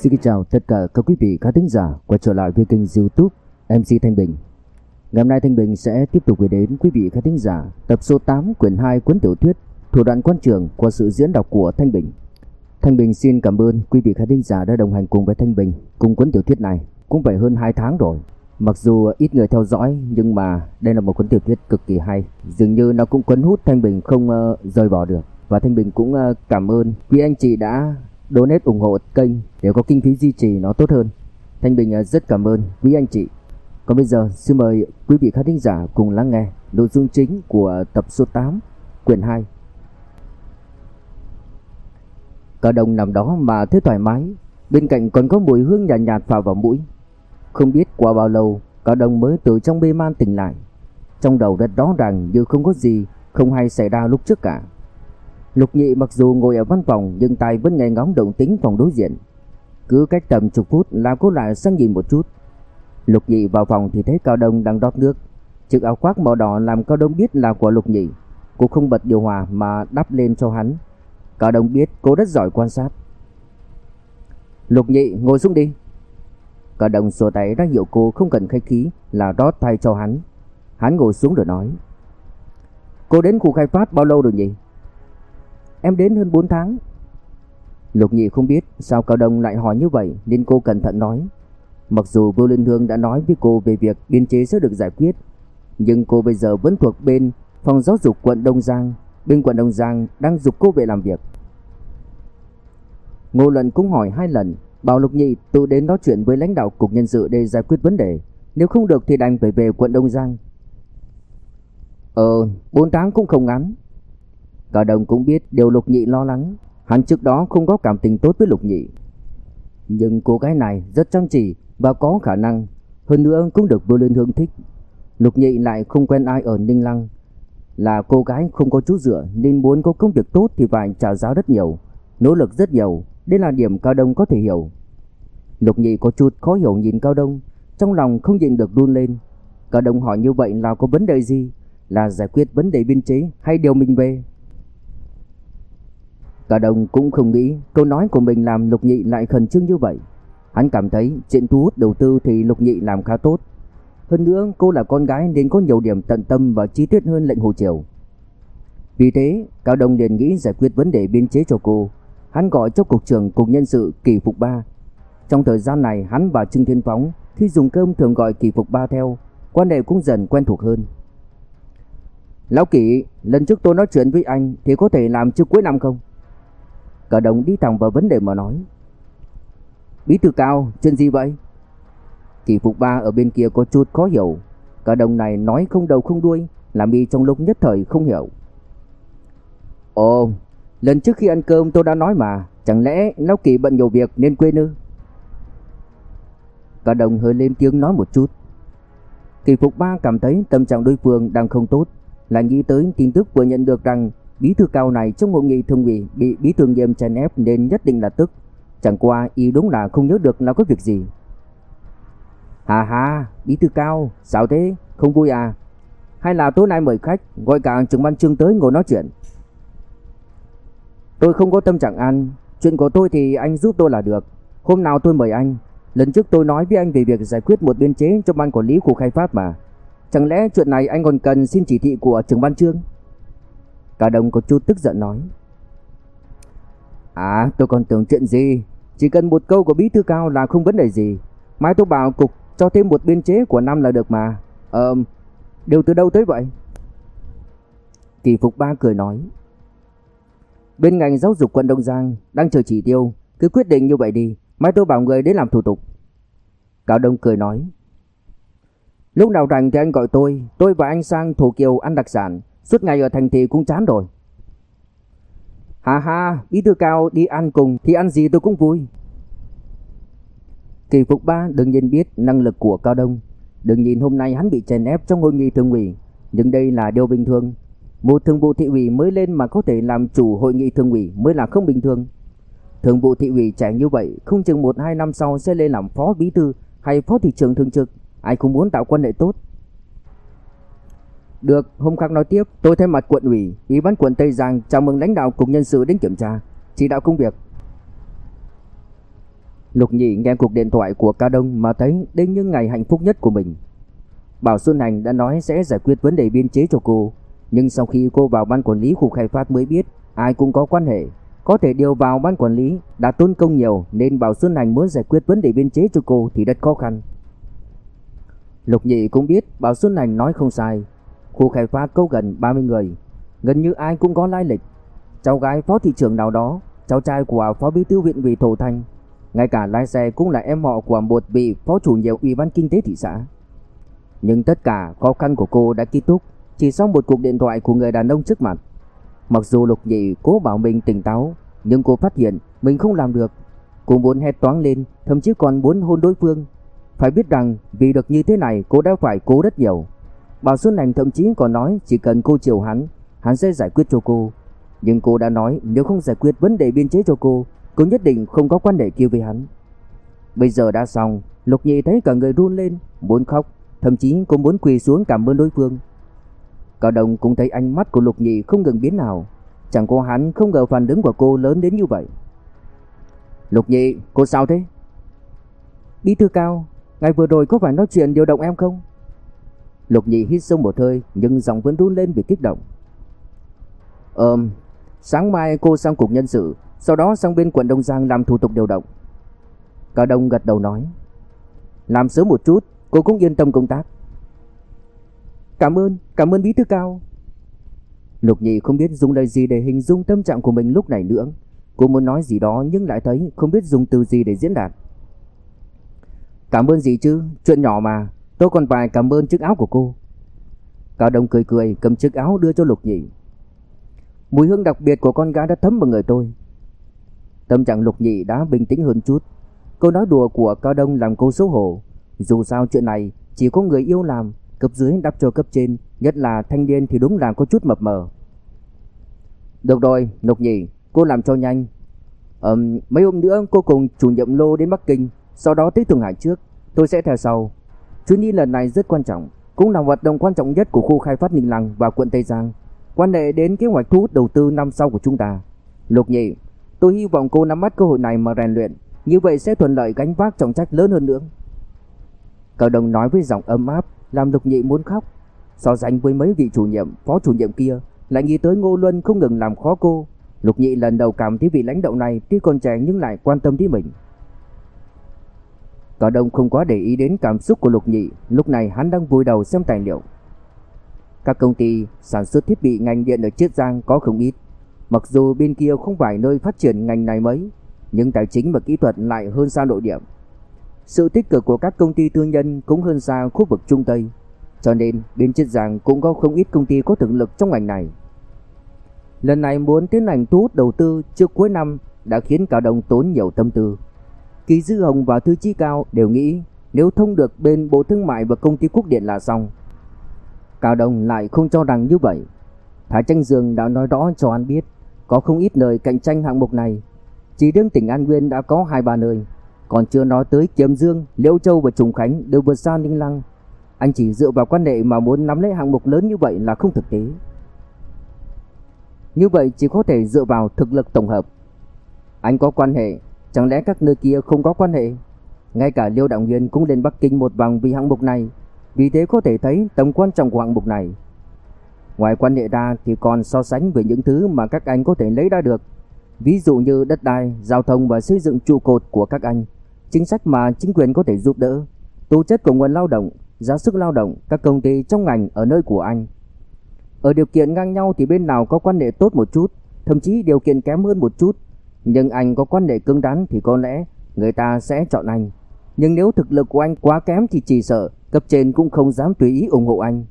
Xin kính chào tất cả các quý vị khán thính giả quay trở lại với kênh youtube MC Thanh Bình. Ngày hôm nay Thanh Bình sẽ tiếp tục gửi đến quý vị khán thính giả tập số 8 quyển 2 cuốn tiểu thuyết Thủ đoạn quan trường qua sự diễn đọc của Thanh Bình. Thanh Bình xin cảm ơn quý vị khán thính giả đã đồng hành cùng với Thanh Bình cùng cuốn tiểu thuyết này. Cũng phải hơn 2 tháng rồi. Mặc dù ít người theo dõi nhưng mà đây là một cuốn tiểu thuyết cực kỳ hay. Dường như nó cũng cuốn hút Thanh Bình không uh, rời bỏ được. Và Thanh Bình cũng uh, cảm ơn. Quý anh chị đã donate ủng hộ kênh để có kinh phí duy trì nó tốt hơn. Thanh Bình à, rất cảm ơn quý anh chị. Còn bây giờ xin mời quý vị khán thính giả cùng lắng nghe nội dung chính của tập số 8 quyển 2. Cả đồng nằm đó mà thấy thoải mái, bên cạnh còn có mùi hương nhạt nhạt phả vào mũi. Không biết qua bao lâu, cả đồng mới từ trong mê man tỉnh lại. Trong đầu rất rõ ràng như không có gì không hay xảy ra lúc trước cả. Lục Nhị mặc dù ngồi ở văn phòng, nhưng tay vẫn nghe ngóng động tính phòng đối diện. Cứ cách tầm chục phút là cô lại sang nhìn một chút. Lục Nhị vào phòng thì thấy Cao Đông đang đót nước. Chiếc áo khoác màu đỏ làm Cao Đông biết là của Lục Nhị. Cô không bật điều hòa mà đắp lên cho hắn. Cao Đông biết cô rất giỏi quan sát. Lục Nhị, ngồi xuống đi. Cao Đông xua tay ra hiệu cô không cần khách khí là đót thay cho hắn. Hắn ngồi xuống rồi nói. Cô đến khu khai phát bao lâu rồi nhỉ? Em đến hơn 4 tháng. Lục nhị không biết sao Cao Đông lại hỏi như vậy Nên cô cẩn thận nói. Mặc dù Vô Linh Hương đã nói với cô về việc biên chế sẽ được giải quyết Nhưng cô bây giờ vẫn thuộc bên phòng giáo dục quận Đông Giang. Bên quận Đông Giang đang dục cô về làm việc. Ngô Luận cũng hỏi hai lần Bảo Lục Nhị tự đến nói chuyện với lãnh đạo cục nhân sự để giải quyết vấn đề. Nếu không được thì đành phải về quận Đông Giang. Ờ, 4 tháng cũng không ngắn. Cả đồng cũng biết điều Lục Nhị lo lắng. Hắn trước đó không có cảm tình tốt với Lục Nhị. Nhưng cô gái này rất chăm chỉ và có khả năng. Hơn nữa cũng được Vô Liên Hương thích. Lục Nhị lại không quen ai ở Ninh Lăng. Là cô gái không có chút dựa Nên muốn có công việc tốt thì phải trả giá rất nhiều, Nỗ lực rất nhiều. Đây là điểm Cao Đông có thể hiểu. Lục Nhị có chút khó hiểu nhìn Cao Đông, Trong lòng không nhịn được run lên. Cao Đông hỏi như vậy là có vấn đề gì? Là giải quyết vấn đề biên chế hay điều mình về? Cả đồng cũng không nghĩ câu nói của mình làm Lục Nhị lại khẩn trương như vậy. Hắn cảm thấy chuyện thu hút đầu tư thì Lục Nhị làm khá tốt. Hơn nữa cô là con gái nên có nhiều điểm tận tâm và chi tiết hơn lệnh Hồ Triều. Vì thế, Cao Đông liền nghĩ giải quyết vấn đề biên chế cho cô. Hắn gọi cho cục trưởng cục nhân sự Kỳ Phục Ba. Trong thời gian này, hắn và Trương Thiên Phóng khi dùng cơm thường gọi Kỳ Phục Ba theo, quan hệ cũng dần quen thuộc hơn. Lão Kỳ, lần trước tôi nói chuyện với anh thì có thể làm trước cuối năm không? Cả đồng đi thẳng vào vấn đề mà nói Bí thư cao, chuyện gì vậy? Kỳ phục ba ở bên kia có chút khó hiểu Cả đồng này nói không đầu không đuôi Làm y trong lúc nhất thời không hiểu Ồ, lần trước khi ăn cơm tôi đã nói mà Chẳng lẽ Lão Kỳ bận nhiều việc nên quên ư? Cả đồng hơi lên tiếng nói một chút Kỳ phục ba cảm thấy tâm trạng đối phương đang không tốt Lại nghĩ tới tin tức vừa nhận được rằng Bí thư cao này trong hội nghị thường ủy bị bí thư nghiêm chèn ép nên nhất định là tức. Chẳng qua y đúng là không nhớ được là có việc gì. Hà hà, bí thư cao, sao thế? Không vui à? Hay là tối nay mời khách, gọi cả trưởng ban trương tới ngồi nói chuyện? Tôi không có tâm trạng ăn, chuyện của tôi thì anh giúp tôi là được. Hôm nào tôi mời anh, lần trước tôi nói với anh về việc giải quyết một biên chế cho ban quản lý khu khai phát mà. Chẳng lẽ chuyện này anh còn cần xin chỉ thị của trưởng ban trương? Cả đồng có chút tức giận nói. À tôi còn tưởng chuyện gì. Chỉ cần một câu của bí thư cao là không vấn đề gì. Mai tôi bảo cục cho thêm một biên chế của năm là được mà. Ờ Điều từ đâu tới vậy? Kỳ Phục Ba cười nói. Bên ngành giáo dục quận Đông Giang Đang chờ chỉ tiêu. Cứ quyết định như vậy đi. Mai tôi bảo người đến làm thủ tục. Cao Đông cười nói. Lúc nào rảnh thì anh gọi tôi. Tôi và anh sang Thổ Kiều ăn đặc sản. Suốt ngày ở thành thị cũng chán rồi. Hà hà Bí thư cao đi ăn cùng Thì ăn gì tôi cũng vui. Kỳ Phục Ba đừng nhìn biết năng lực của Cao Đông. Đừng nhìn hôm nay hắn bị chèn ép trong hội nghị thường ủy, Nhưng đây là điều bình thường. Một thường vụ thị ủy mới lên mà có thể làm chủ hội nghị thường ủy mới là không bình thường. Thường vụ thị ủy trẻ như vậy, Không chừng 1-2 năm sau sẽ lên làm phó bí thư Hay phó thị trưởng thường trực. Ai cũng muốn tạo quan hệ tốt được, hôm khác nói tiếp, tôi thay mặt quận ủy, ủy ban quận Tây Giang chào mừng lãnh đạo cục nhân sự đến kiểm tra, chỉ đạo công việc. Lục Nhị nghe cuộc điện thoại của Cao Đông mà thấy đây như ngày hạnh phúc nhất của mình. Bảo Xuân Hành đã nói sẽ giải quyết vấn đề biên chế cho cô, nhưng sau khi cô vào ban quản lý khu khai phát mới biết ai cũng có quan hệ, có thể điều vào ban quản lý đã tốn công nhiều nên Bảo Xuân Hành muốn giải quyết vấn đề biên chế cho cô thì rất khó khăn. Lục Nhị cũng biết Bảo Xuân Hành nói không sai, khu khai phát có gần 30 người, gần như ai cũng có lai lịch. Cháu gái phó thị trưởng nào đó, cháu trai của phó bí thư huyện ủy Thổ Thanh, ngay cả lái xe cũng là em họ của một vị phó chủ nhiệm ủy ban kinh tế thị xã. Nhưng tất cả khó khăn của cô đã kết thúc chỉ sau một cuộc điện thoại của người đàn ông trước mặt. Mặc dù Lục Nhị cố bảo mình tỉnh táo, nhưng cô phát hiện mình không làm được. Cô muốn hét toáng lên, thậm chí còn muốn hôn đối phương. Phải biết rằng vì được như thế này cô đã phải cố rất nhiều. Bà Xuân Hành thậm chí còn nói chỉ cần cô chiều hắn, hắn sẽ giải quyết cho cô. Nhưng cô đã nói nếu không giải quyết vấn đề biên chế cho cô, cô nhất định không có quan hệ kia với hắn. Bây giờ đã xong, Lục Nhị thấy cả người run lên, muốn khóc, thậm chí cô muốn quỳ xuống cảm ơn đối phương. Cao đồng cũng thấy ánh mắt của Lục Nhị không ngừng biến nào, chẳng có hắn không ngờ phản ứng của cô lớn đến như vậy. Lục Nhị, cô sao thế? Bí thư Cao, ngày vừa rồi có phải nói chuyện điều động em không? Lục Nhị hít sâu một hơi nhưng giọng vẫn run lên vì kích động. Ờm, sáng mai cô sang cục nhân sự, sau đó sang bên quận Đông Giang làm thủ tục điều động. Cao Đông gật đầu nói. Làm sớm một chút, cô cũng yên tâm công tác. Cảm ơn, cảm ơn bí thư Cao. Lục Nhị không biết dùng lời gì để hình dung tâm trạng của mình lúc này nữa. Cô muốn nói gì đó nhưng lại thấy không biết dùng từ gì để diễn đạt. Cảm ơn gì chứ, chuyện nhỏ mà, tôi còn phải cảm ơn chiếc áo của cô. Cao Đông cười cười cầm chiếc áo đưa cho Lục Nhị. Mùi hương đặc biệt của con gái đã thấm vào người tôi. Tâm trạng Lục Nhị đã bình tĩnh hơn chút. Câu nói đùa của Cao Đông làm cô xấu hổ. Dù sao chuyện này chỉ có người yêu làm, cấp dưới đáp cho cấp trên, nhất là thanh niên thì đúng là có chút mập mờ. Được rồi, Lục Nhị, cô làm cho nhanh. Ừm, mấy hôm nữa cô cùng chủ nhiệm Lô đến Bắc Kinh, sau đó tới Thượng Hải trước, tôi sẽ theo sau. Chuyến đi lần này rất quan trọng, cũng là hoạt động quan trọng nhất của khu khai phát Ninh Lăng và quận Tây Giang, quan hệ đến kế hoạch thu hút đầu tư năm sau của chúng ta. Lục Nhị, tôi hy vọng cô nắm bắt cơ hội này mà rèn luyện, như vậy sẽ thuận lợi gánh vác trọng trách lớn hơn nữa. Cao Đồng nói với giọng ấm áp, làm Lục Nhị muốn khóc. So sánh với mấy vị chủ nhiệm, phó chủ nhiệm kia, lại nghĩ tới Ngô Luân không ngừng làm khó cô. Lục Nhị lần đầu cảm thấy vị lãnh đạo này tuy còn trẻ nhưng lại quan tâm đến mình. Cao Đông không quá để ý đến cảm xúc của Lục Nhị, lúc này hắn đang vùi đầu xem tài liệu. Các công ty sản xuất thiết bị ngành điện ở Chiết Giang có không ít. Mặc dù bên kia không phải nơi phát triển ngành này mấy, nhưng tài chính và kỹ thuật lại hơn xa nội địa. Sự tích cực của các công ty tư nhân cũng hơn xa khu vực Trung Tây, cho nên bên Chiết Giang cũng có không ít công ty có thực lực trong ngành này. Lần này muốn tiến hành thu hút đầu tư trước cuối năm đã khiến Cao Đông tốn nhiều tâm tư. Kỳ Dư Hồng và Thư Chi Cao đều nghĩ nếu thông được bên Bộ Thương mại và công ty Quốc điện là xong. Cao Đông lại không cho rằng như vậy. Thái Tranh Dương đã nói rõ cho anh biết có không ít nơi cạnh tranh hạng mục này. Chỉ riêng tỉnh An Nguyên đã có hai ba nơi, còn chưa nói tới Kiếm Dương, Liễu Châu và Trùng Khánh đều vượt xa Ninh Lăng. Anh chỉ dựa vào quan hệ mà muốn nắm lấy hạng mục lớn như vậy là không thực tế. Như vậy chỉ có thể dựa vào thực lực tổng hợp. Anh có quan hệ, chẳng lẽ các nơi kia không có quan hệ? Ngay cả Liêu Đạo Nguyên cũng đến Bắc Kinh một vòng vì hạng mục này, vì thế có thể thấy tầm quan trọng của hạng mục này. Ngoài quan hệ ra thì còn so sánh với những thứ mà các anh có thể lấy ra được. Ví dụ như đất đai, giao thông và xây dựng trụ cột của các anh, chính sách mà chính quyền có thể giúp đỡ, tố chất của nguồn lao động, giá sức lao động, các công ty trong ngành ở nơi của anh. Ở điều kiện ngang nhau thì bên nào có quan hệ tốt một chút, thậm chí điều kiện kém hơn một chút, nhưng anh có quan hệ cứng rắn thì có lẽ người ta sẽ chọn anh. Nhưng nếu thực lực của anh quá kém thì chỉ sợ cấp trên cũng không dám tùy ý ủng hộ anh.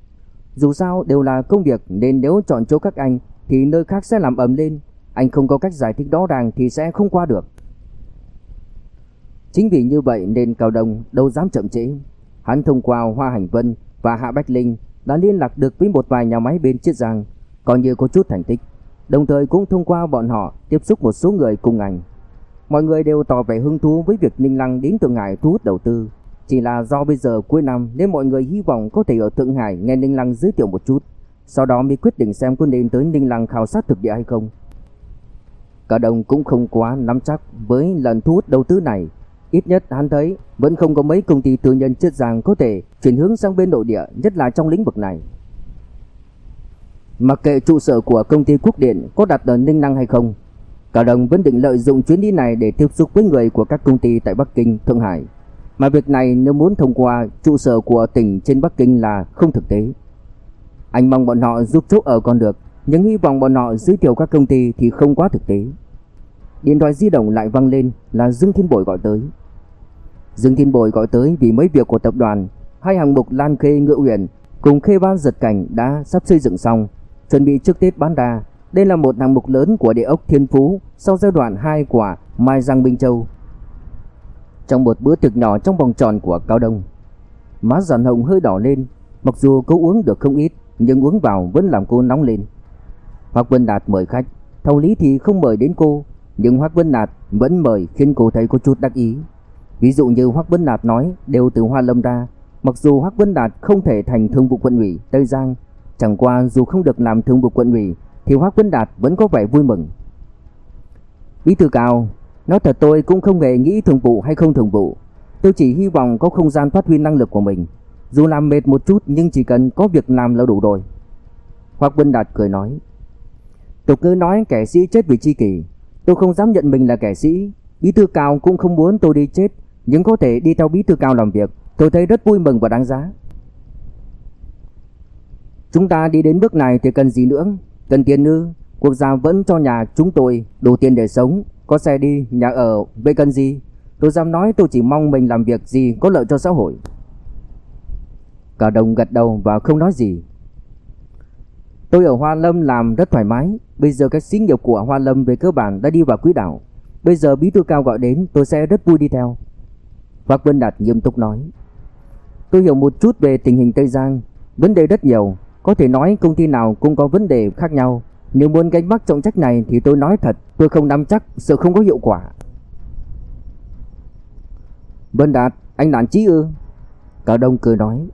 Dù sao đều là công việc nên nếu chọn chỗ các anh thì nơi khác sẽ làm ầm lên. Anh không có cách giải thích rõ ràng thì sẽ không qua được. Chính vì như vậy nên Cao Đông đâu dám chậm trễ. Hắn thông qua Hoa Hành Vân và Hạ Bách Linh đã liên lạc được với một vài nhà máy bên Chiết Giang, coi như có chút thành tích. Đồng thời cũng thông qua bọn họ tiếp xúc một số người cùng ngành. Mọi người đều tỏ vẻ hứng thú với việc Ninh Lăng đến Thượng Hải thu hút đầu tư. Chỉ là do bây giờ cuối năm nên mọi người hy vọng có thể ở Thượng Hải nghe Ninh Lăng giới thiệu một chút. Sau đó mới quyết định xem có nên tới Ninh Lăng khảo sát thực địa hay không. Cả đồng cũng không quá nắm chắc với lần thu hút đầu tư này. Ít nhất hắn thấy vẫn không có mấy công ty tư nhân chất giang có thể chuyển hướng sang bên nội địa, nhất là trong lĩnh vực này. Mặc kệ trụ sở của công ty Quốc Điện có đặt ở Ninh Năng hay không, Cả đồng vẫn định lợi dụng chuyến đi này để tiếp xúc với người của các công ty tại Bắc Kinh, Thượng Hải. Mà việc này nếu muốn thông qua trụ sở của tỉnh trên Bắc Kinh là không thực tế. Anh mong bọn họ giúp chỗ ở còn được, nhưng hy vọng bọn họ giới thiệu các công ty thì không quá thực tế. Điện thoại di động lại vang lên là Dương Thiên Bội gọi tới. Dương Thiên Bội gọi tới vì mấy việc của tập đoàn, hai hàng mục Lan Khê Ngựa Uyển cùng Khê Ban Giật Cảnh đã sắp xây dựng xong, chuẩn bị trước Tết bán đà Đây là một hạng mục lớn của địa ốc Thiên Phú sau giai đoạn 2 của Mai Giang Minh Châu. Trong một bữa tiệc nhỏ trong vòng tròn của Cao Đông, má giàn hồng hơi đỏ lên, mặc dù cô uống được không ít, nhưng uống vào vẫn làm cô nóng lên. Hoắc Vân Đạt mời khách, theo lý thì không mời đến cô, nhưng Hoắc Vân Đạt vẫn mời khiến cô thấy có chút đắc ý. Ví dụ như Hoắc Vân Đạt nói đều từ Hoa Lâm ra, mặc dù Hoắc Vân Đạt không thể thành thương vụ quận ủy Tây Giang, chẳng qua dù không được làm thường vụ quận ủy thì Hoác Quân Đạt vẫn có vẻ vui mừng. Bí thư cao, nói thật tôi cũng không hề nghĩ thường vụ hay không thường vụ. Tôi chỉ hy vọng có không gian phát huy năng lực của mình. Dù làm mệt một chút nhưng chỉ cần có việc làm là đủ rồi. Hoác Quân Đạt cười nói. Tục ngữ nói kẻ sĩ chết vì chi kỷ. Tôi không dám nhận mình là kẻ sĩ. Bí thư cao cũng không muốn tôi đi chết, nhưng có thể đi theo bí thư cao làm việc. Tôi thấy rất vui mừng và đáng giá. Chúng ta đi đến bước này thì cần gì nữa? Cần tiền nữa. Quốc gia vẫn cho nhà chúng tôi đủ tiền để sống, có xe đi, nhà ở, vậy cần gì? Tôi dám nói tôi chỉ mong mình làm việc gì có lợi cho xã hội. Cả đồng gật đầu và không nói gì. Tôi ở Hoa Lâm làm rất thoải mái, bây giờ các xí nghiệp của Hoa Lâm về cơ bản đã đi vào quỹ đạo. Bây giờ bí thư cao gọi đến, tôi sẽ rất vui đi theo. Bác Vân Đạt nghiêm túc nói. Tôi hiểu một chút về tình hình Tây Giang, vấn đề rất nhiều, có thể nói công ty nào cũng có vấn đề khác nhau. Nếu muốn gánh vác trọng trách này thì tôi nói thật, tôi không nắm chắc, sợ không có hiệu quả. Vân Đạt, anh nản chí ư? Cả đông cười nói.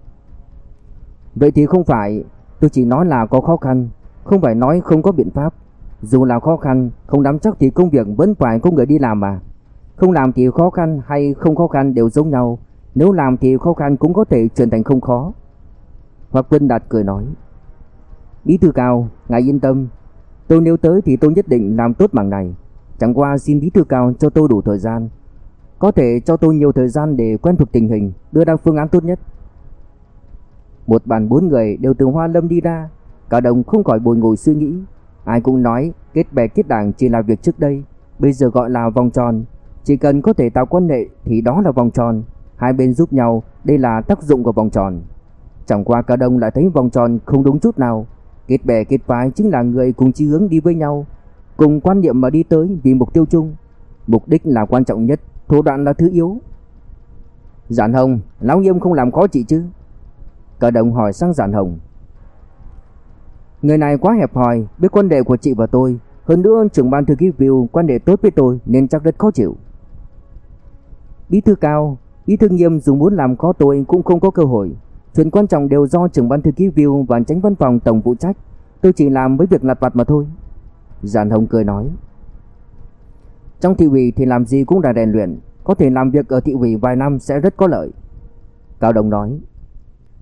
Vậy thì không phải, tôi chỉ nói là có khó khăn, không phải nói không có biện pháp. Dù là khó khăn, không nắm chắc thì công việc vẫn phải có người đi làm mà. Không làm thì khó khăn hay không khó khăn đều giống nhau. Nếu làm thì khó khăn cũng có thể chuyển thành không khó. Hoặc Vân Đạt cười nói. Bí thư cao, ngài yên tâm, tôi nếu tới thì tôi nhất định làm tốt mảng này. Chẳng qua xin bí thư cao cho tôi đủ thời gian. Có thể cho tôi nhiều thời gian để quen thuộc tình hình, đưa ra phương án tốt nhất. Một bàn bốn người đều từ Hoa Lâm đi ra, cả đồng không khỏi bồi ngồi suy nghĩ. Ai cũng nói kết bè kết đảng chỉ là việc trước đây, bây giờ gọi là vòng tròn. Chỉ cần có thể tạo quan hệ thì đó là vòng tròn. Hai bên giúp nhau, đây là tác dụng của vòng tròn. Chẳng qua cả đông lại thấy vòng tròn không đúng chút nào. Kết bè kết phái chính là người cùng chí hướng đi với nhau, cùng quan niệm mà đi tới vì mục tiêu chung. Mục đích là quan trọng nhất, thủ đoạn là thứ yếu. Giản Hồng, lão nghiêm không làm khó chị chứ? Cả đồng hỏi sang Giản Hồng. Người này quá hẹp hòi, biết quan đệ của chị và tôi, hơn nữa trưởng ban thư ký view quan đệ tốt với tôi nên chắc rất khó chịu. Bí thư cao, bí thư nghiêm dù muốn làm khó tôi cũng không có cơ hội. Chuyện quan trọng đều do trưởng ban thư ký View và tránh văn phòng tổng phụ trách. Tôi chỉ làm với việc lặt vặt mà thôi. Giản Hồng cười nói. Trong thị ủy thì làm gì cũng là rèn luyện, có thể làm việc ở thị ủy vài năm sẽ rất có lợi. Cao Đồng nói.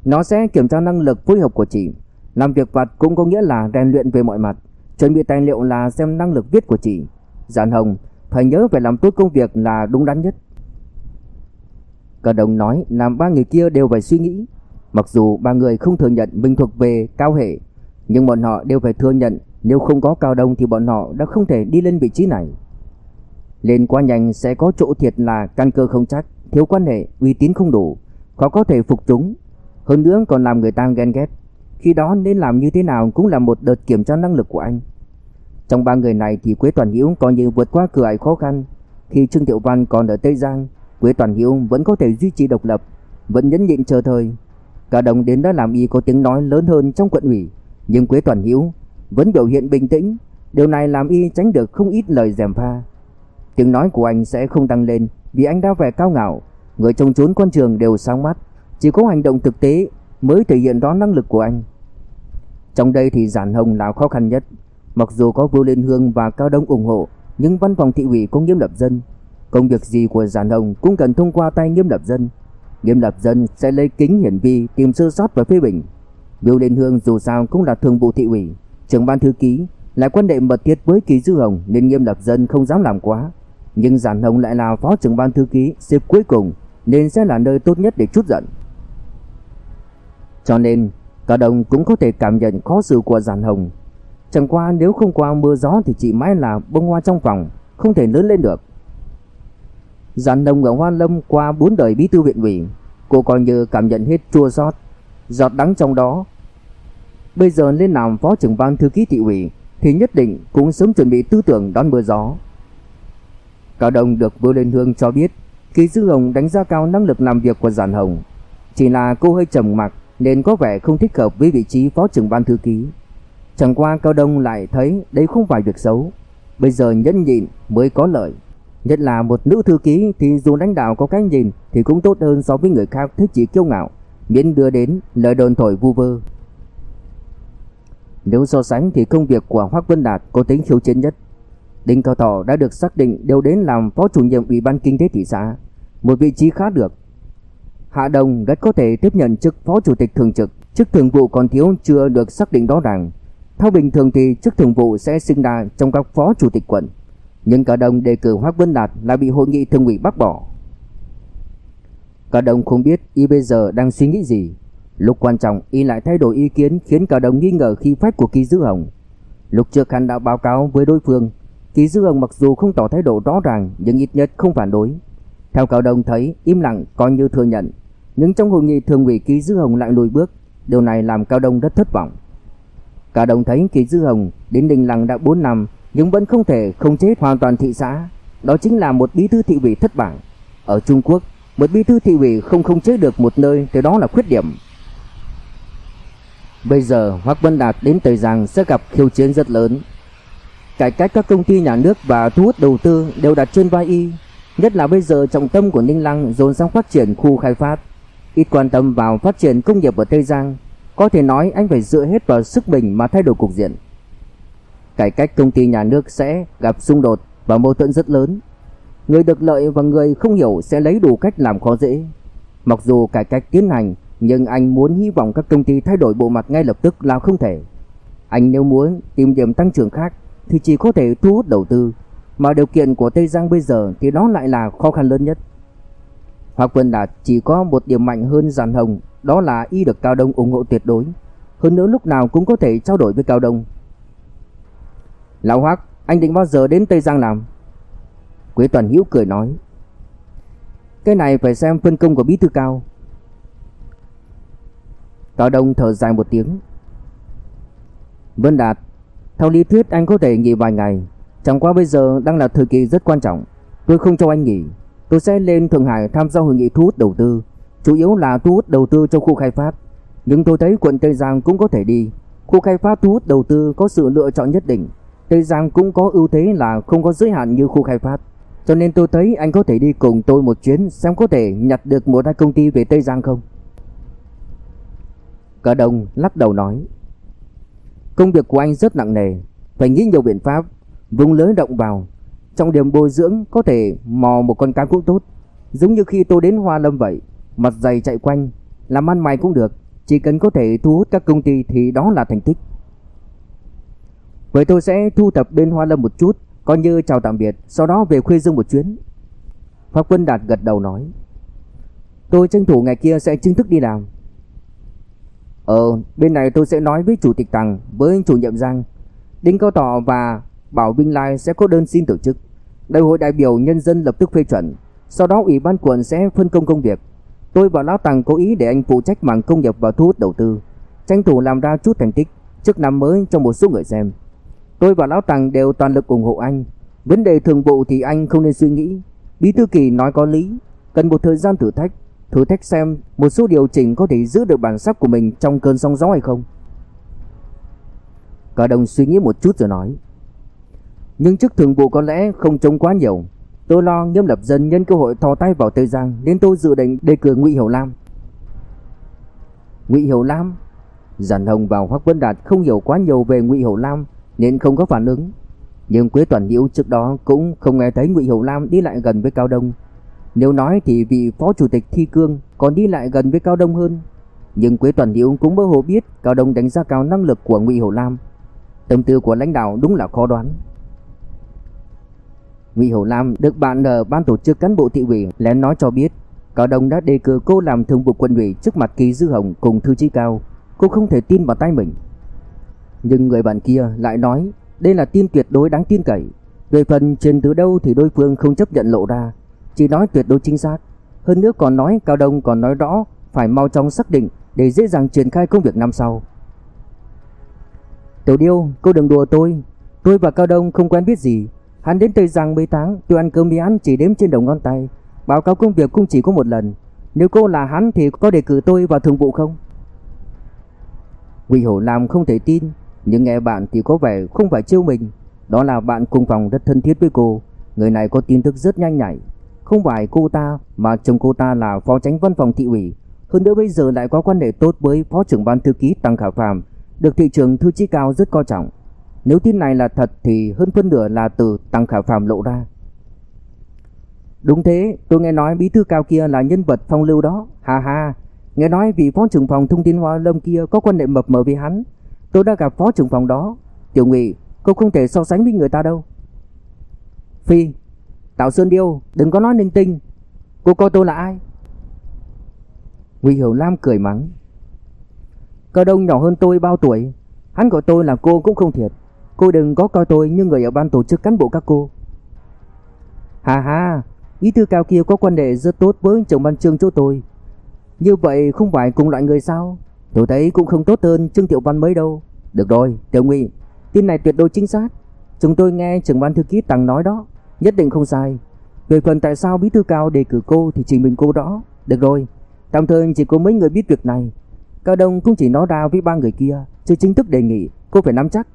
Nó sẽ kiểm tra năng lực phối hợp của chị. Làm việc vặt cũng có nghĩa là rèn luyện về mọi mặt. Chuẩn bị tài liệu là xem năng lực viết của chị. Giản Hồng, phải nhớ phải làm tốt công việc là đúng đắn nhất. Cao Đồng nói làm ba người kia đều phải suy nghĩ Mặc dù ba người không thừa nhận mình thuộc về cao hệ, nhưng bọn họ đều phải thừa nhận nếu không có cao đông thì bọn họ đã không thể đi lên vị trí này. Lên quá nhanh sẽ có chỗ thiệt là căn cơ không chắc, thiếu quan hệ, uy tín không đủ, khó có thể phục chúng. Hơn nữa còn làm người ta ghen ghét. Khi đó nên làm như thế nào cũng là một đợt kiểm tra năng lực của anh. Trong ba người này thì Quế Toàn Hiếu coi như vượt qua cửa ải khó khăn. Khi Trương Tiểu Văn còn ở Tây Giang, Quế Toàn Hiếu vẫn có thể duy trì độc lập, vẫn nhẫn nhịn chờ thời, Cả đồng đến đã làm y có tiếng nói lớn hơn trong quận ủy, nhưng Quế Toàn Hiếu vẫn biểu hiện bình tĩnh, điều này làm y tránh được không ít lời gièm pha. Tiếng nói của anh sẽ không tăng lên vì anh đã vẻ cao ngạo, người trông trốn quan trường đều sáng mắt, chỉ có hành động thực tế mới thể hiện rõ năng lực của anh. Trong đây thì giản hồng là khó khăn nhất, mặc dù có Vưu Liên Hương và Cao Đông ủng hộ, nhưng văn phòng thị ủy cũng nghiêm lập dân. Công việc gì của Giản Hồng cũng cần thông qua tay Nghiêm Lập Dân. Nghiêm Lập Dân sẽ lấy kính hiển vi tìm sơ sót và phê bình. Viu Liên Hương dù sao cũng là thường vụ thị ủy, trưởng ban thư ký, lại quan hệ mật thiết với Kỳ Dư Hồng nên Nghiêm Lập Dân không dám làm quá. Nhưng Giản Hồng lại là phó trưởng ban thư ký xếp cuối cùng nên sẽ là nơi tốt nhất để chút giận. Cho nên, cả đồng cũng có thể cảm nhận khó xử của Giản Hồng. Chẳng qua nếu không qua mưa gió thì chị mãi là bông hoa trong phòng, không thể lớn lên được. Giản Hồng ở Hoa Lâm qua bốn đời bí thư viện ủy, cô coi như cảm nhận hết chua xót, giọt đắng trong đó. Bây giờ lên làm phó trưởng ban thư ký thị ủy thì nhất định cũng sớm chuẩn bị tư tưởng đón mưa gió. Cao Đông được Vô Lên Hương cho biết, ký Dư Hồng đánh giá cao năng lực làm việc của Giản Hồng. Chỉ là cô hơi trầm mặc nên có vẻ không thích hợp với vị trí phó trưởng ban thư ký. Chẳng qua Cao Đông lại thấy đây không phải việc xấu. Bây giờ nhẫn nhịn mới có lợi. Nhất là một nữ thư ký thì dù lãnh đạo có cái nhìn thì cũng tốt hơn so với người khác thích chỉ kiêu ngạo, miễn đưa đến lời đồn thổi vu vơ. Nếu so sánh thì công việc của Hoắc Vân Đạt có tính khiêu chiến nhất. Đinh Cao Thọ đã được xác định đều đến làm phó chủ nhiệm Ủy ban Kinh tế thị xã, một vị trí khá được. Hạ Đồng rất có thể tiếp nhận chức phó chủ tịch thường trực, chức thường vụ còn thiếu chưa được xác định rõ ràng. Theo bình thường thì chức thường vụ sẽ sinh ra trong các phó chủ tịch quận, nhưng cả đồng đề cử Hoác Vân Đạt lại bị hội nghị thường ủy bác bỏ. Cả đồng không biết y bây giờ đang suy nghĩ gì. Lúc quan trọng y lại thay đổi ý kiến khiến cả đồng nghi ngờ khi phách của Kỳ Dư Hồng. Lúc trước hắn đã báo cáo với đối phương, Kỳ Dư Hồng mặc dù không tỏ thái độ rõ ràng nhưng ít nhất không phản đối. Theo cao đồng thấy im lặng coi như thừa nhận, nhưng trong hội nghị thường ủy Kỳ Dư Hồng lại lùi bước, điều này làm cao đông rất thất vọng. Cao đồng thấy Kỳ Dư Hồng đến Đình Lăng đã 4 năm nhưng vẫn không thể không chế hoàn toàn thị xã, đó chính là một bí thư thị ủy thất bại. Ở Trung Quốc, một bí thư thị ủy không không chế được một nơi thì đó là khuyết điểm. Bây giờ Hoắc Văn Đạt đến Tây Giang sẽ gặp khiêu chiến rất lớn. Cải cách các công ty nhà nước và thu hút đầu tư đều đặt trên vai y, nhất là bây giờ trọng tâm của Ninh Lăng dồn sang phát triển khu khai phát, ít quan tâm vào phát triển công nghiệp ở Tây Giang, có thể nói anh phải dựa hết vào sức mình mà thay đổi cục diện. Cải cách công ty nhà nước sẽ gặp xung đột và mâu thuẫn rất lớn. Người được lợi và người không hiểu sẽ lấy đủ cách làm khó dễ. Mặc dù cải cách tiến hành nhưng anh muốn hy vọng các công ty thay đổi bộ mặt ngay lập tức là không thể. Anh nếu muốn tìm điểm tăng trưởng khác thì chỉ có thể thu hút đầu tư, mà điều kiện của Tây Giang bây giờ thì đó lại là khó khăn lớn nhất. Hoặc Quân Đạt chỉ có một điểm mạnh hơn Giàn Hồng, đó là y được Cao Đông ủng hộ tuyệt đối. Hơn nữa lúc nào cũng có thể trao đổi với Cao Đông. Lão Hoắc, anh định bao giờ đến Tây Giang làm? Quế Toàn Hiếu cười nói. Cái này phải xem phân công của bí thư cao. Cao Đông thở dài một tiếng. Vân Đạt, theo lý thuyết anh có thể nghỉ vài ngày, chẳng qua bây giờ đang là thời kỳ rất quan trọng, tôi không cho anh nghỉ. Tôi sẽ lên Thượng Hải tham gia hội nghị thu hút đầu tư, chủ yếu là thu hút đầu tư cho khu khai phát. Nhưng tôi thấy quận Tây Giang cũng có thể đi. Khu khai phát thu hút đầu tư có sự lựa chọn nhất định. Tây Giang cũng có ưu thế là không có giới hạn như khu khai phát. Cho nên tôi thấy anh có thể đi cùng tôi một chuyến, xem có thể nhặt được một hai công ty về Tây Giang không. Cả đồng lắc đầu nói, Công việc của anh rất nặng nề, Phải nghĩ nhiều biện pháp, Vùng lưới động vào Trong điểm bồi dưỡng có thể mò một con cá cũng tốt Giống như khi tôi đến Hoa Lâm vậy, Mặt dày chạy quanh, Làm ăn mày cũng được, Chỉ cần có thể thu hút các công ty thì đó là thành tích Vậy tôi sẽ thu thập bên Hoa Lâm một chút Coi như chào tạm biệt Sau đó về khuê dương một chuyến Pháp Quân Đạt gật đầu nói Tôi tranh thủ ngày kia sẽ chính thức đi làm Ờ, bên này tôi sẽ nói với chủ tịch Tằng, với chủ nhiệm Giang. Đinh Cao Tỏ và Bảo Vinh Lai sẽ có đơn xin tổ chức. Đại hội đại biểu nhân dân lập tức phê chuẩn. Sau đó ủy ban quận sẽ phân công công việc. Tôi và Lão Tằng cố ý để anh phụ trách mảng công nghiệp và thu hút đầu tư. Tranh thủ làm ra chút thành tích trước năm mới cho một số người xem. Tôi và Lão tàng đều toàn lực ủng hộ anh. Vấn đề thường vụ thì anh không nên suy nghĩ. Bí thư kỳ nói có lý, cần một thời gian thử thách thử thách xem một số điều chỉnh có thể giữ được bản sắc của mình trong cơn sóng gió hay không. Cả đồng suy nghĩ một chút rồi nói. Nhưng chức thường vụ có lẽ không trông quá nhiều. Tôi lo nghiêm lập dân nhân cơ hội thò tay vào Tây Giang nên tôi dự định đề cử Ngụy Hiểu Lam. Ngụy Hiểu Lam? Giản Hồng và Hoắc Vân Đạt không hiểu quá nhiều về Ngụy Hiểu Lam nên không có phản ứng. Nhưng Quế Toàn Nhiễu trước đó cũng không nghe thấy Ngụy Hiểu Lam đi lại gần với Cao Đông. Nếu nói thì vị phó chủ tịch Thi Cương còn đi lại gần với Cao Đông hơn. Nhưng Quế Toàn Nhiễu cũng mơ hồ biết Cao Đông đánh giá cao năng lực của Ngụy Hiểu Lam. Tâm tư của lãnh đạo đúng là khó đoán. Ngụy Hiểu Lam được bạn ở ban tổ chức cán bộ thị ủy lén nói cho biết, Cao Đông đã đề cử cô làm thường vụ quân ủy trước mặt Kỳ Dư Hồng cùng thư chí cao. Cô không thể tin vào tay mình. Nhưng người bạn kia lại nói đây là tin tuyệt đối đáng tin cậy. Về phần truyền từ đâu thì đối phương không chấp nhận lộ ra, chỉ nói tuyệt đối chính xác. Hơn nữa còn nói Cao Đông còn nói rõ phải mau chóng xác định để dễ dàng triển khai công việc năm sau. Tiểu Điêu, cô đừng đùa tôi. Tôi và Cao Đông không quen biết gì. Hắn đến Tây Giang mấy tháng, tôi ăn cơm mì ăn chỉ đếm trên đầu ngón tay. Báo cáo công việc cũng chỉ có một lần. Nếu cô là hắn thì có đề cử tôi vào thường vụ không? Quỳ Hổ Lam không thể tin, nhưng nghe bạn thì có vẻ không phải chiêu mình. Đó là bạn cùng phòng rất thân thiết với cô. Người này có tin tức rất nhanh nhạy. Không phải cô ta mà chồng cô ta là phó tránh văn phòng thị ủy. Hơn nữa bây giờ lại có quan hệ tốt với phó trưởng ban thư ký Tăng Khả Phạm, được thị trường thư chí cao rất coi trọng. Nếu tin này là thật thì hơn phân nửa là từ Tăng Khả Phạm lộ ra. Đúng thế, tôi nghe nói bí thư cao kia là nhân vật phong lưu đó. Ha ha, nghe nói vị phó trưởng phòng thông tin hoa lâm kia có quan hệ mập mờ với hắn. Tôi đã gặp phó trưởng phòng đó. Tiểu Ngụy, cô không thể so sánh với người ta đâu. Phi, Tạo Sơn Điêu, đừng có nói ninh tinh. Cô coi tôi là ai? Ngụy Hiểu Lam cười mắng. Cơ đông nhỏ hơn tôi bao tuổi. Hắn gọi tôi là cô cũng không thiệt. Cô đừng có coi tôi như người ở ban tổ chức cán bộ các cô. Hà hà, Bí thư cao kia có quan hệ rất tốt với trưởng ban trường chỗ tôi. Như vậy không phải cùng loại người sao? Tôi thấy cũng không tốt hơn Trương Tiểu Văn mấy đâu. Được rồi, Tiểu nguy tin này tuyệt đối chính xác. Chúng tôi nghe trưởng ban thư ký Tăng nói đó, nhất định không sai. Về phần tại sao bí thư cao đề cử cô thì chỉ mình cô đó. Được rồi, tạm thời chỉ có mấy người biết việc này. Cao Đông cũng chỉ nói ra với ba người kia, chưa chính thức đề nghị, cô phải nắm chắc.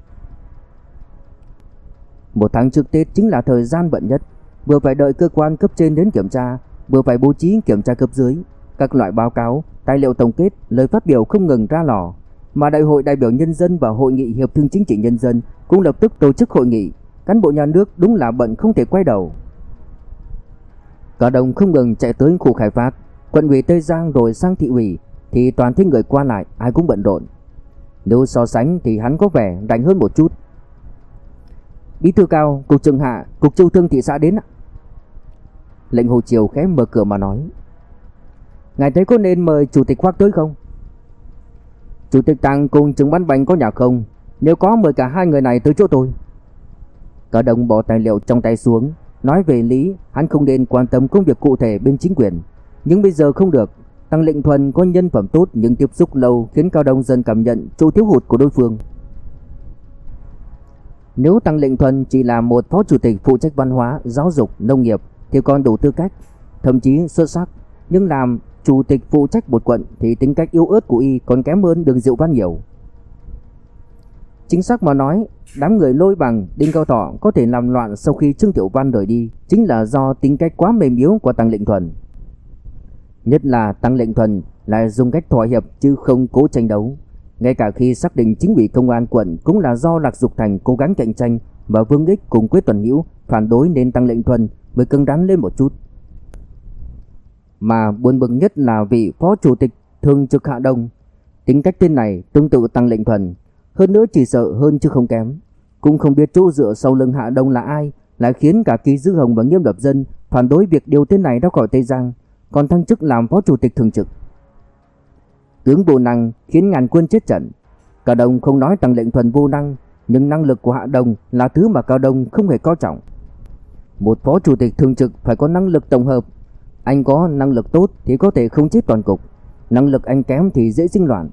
Một tháng trước Tết chính là thời gian bận nhất vừa phải đợi cơ quan cấp trên đến kiểm tra, vừa phải bố trí kiểm tra cấp dưới, các loại báo cáo, tài liệu tổng kết, lời phát biểu không ngừng ra lò, mà đại hội đại biểu nhân dân và hội nghị hiệp thương chính trị nhân dân cũng lập tức tổ chức hội nghị, cán bộ nhà nước đúng là bận không thể quay đầu. Cả đồng không ngừng chạy tới khu khai phát, quận ủy Tây Giang rồi sang thị ủy thì toàn thấy người qua lại ai cũng bận rộn. Nếu so sánh thì hắn có vẻ rảnh hơn một chút. Bí thư cao, cục trưởng hạ, cục châu thương thị xã đến ạ. Lệnh Hồ Triều khẽ mở cửa mà nói Ngài thấy có nên mời Chủ tịch Khoác tới không? Chủ tịch Tăng cùng trưởng ban bành có nhà không? Nếu có mời cả hai người này tới chỗ tôi Cả đồng bỏ tài liệu trong tay xuống Nói về lý Hắn không nên quan tâm công việc cụ thể bên chính quyền Nhưng bây giờ không được Tăng lệnh thuần có nhân phẩm tốt nhưng tiếp xúc lâu Khiến Cao Đông dần cảm nhận chỗ thiếu hụt của đối phương Nếu Tăng lệnh thuần chỉ là một phó chủ tịch phụ trách văn hóa, giáo dục, nông nghiệp thì còn đủ tư cách, thậm chí xuất sắc, nhưng làm chủ tịch phụ trách một quận thì tính cách yếu ớt của y còn kém hơn Đường Diệu Văn nhiều. Chính xác mà nói, đám người lôi bằng Đinh Cao Thọ có thể làm loạn sau khi Trương Tiểu Văn rời đi chính là do tính cách quá mềm yếu của Tăng Lệnh Thuần. Nhất là Tăng Lệnh Thuần lại dùng cách thỏa hiệp chứ không cố tranh đấu. Ngay cả khi xác định chính ủy công an quận cũng là do Lạc Dục Thành cố gắng cạnh tranh và Vương Ích cùng Quyết Tuần Hữu phản đối nên Tăng Lệnh Thuần mới cứng rắn lên một chút. Mà buồn bực nhất là vị phó chủ tịch thường trực Hạ Đông. Tính cách tên này tương tự tăng lệnh thuần, hơn nữa chỉ sợ hơn chứ không kém. Cũng không biết chỗ dựa sau lưng Hạ Đông là ai, lại khiến cả ký dư hồng và nghiêm lập dân phản đối việc điều tên này ra khỏi Tây Giang, còn thăng chức làm phó chủ tịch thường trực. Tướng vô năng khiến ngàn quân chết trận. Cả đồng không nói tăng lệnh thuần vô năng, nhưng năng lực của Hạ Đông là thứ mà Cao Đông không hề coi trọng. Một phó chủ tịch thường trực phải có năng lực tổng hợp. Anh có năng lực tốt thì có thể không chết toàn cục. Năng lực anh kém thì dễ sinh loạn.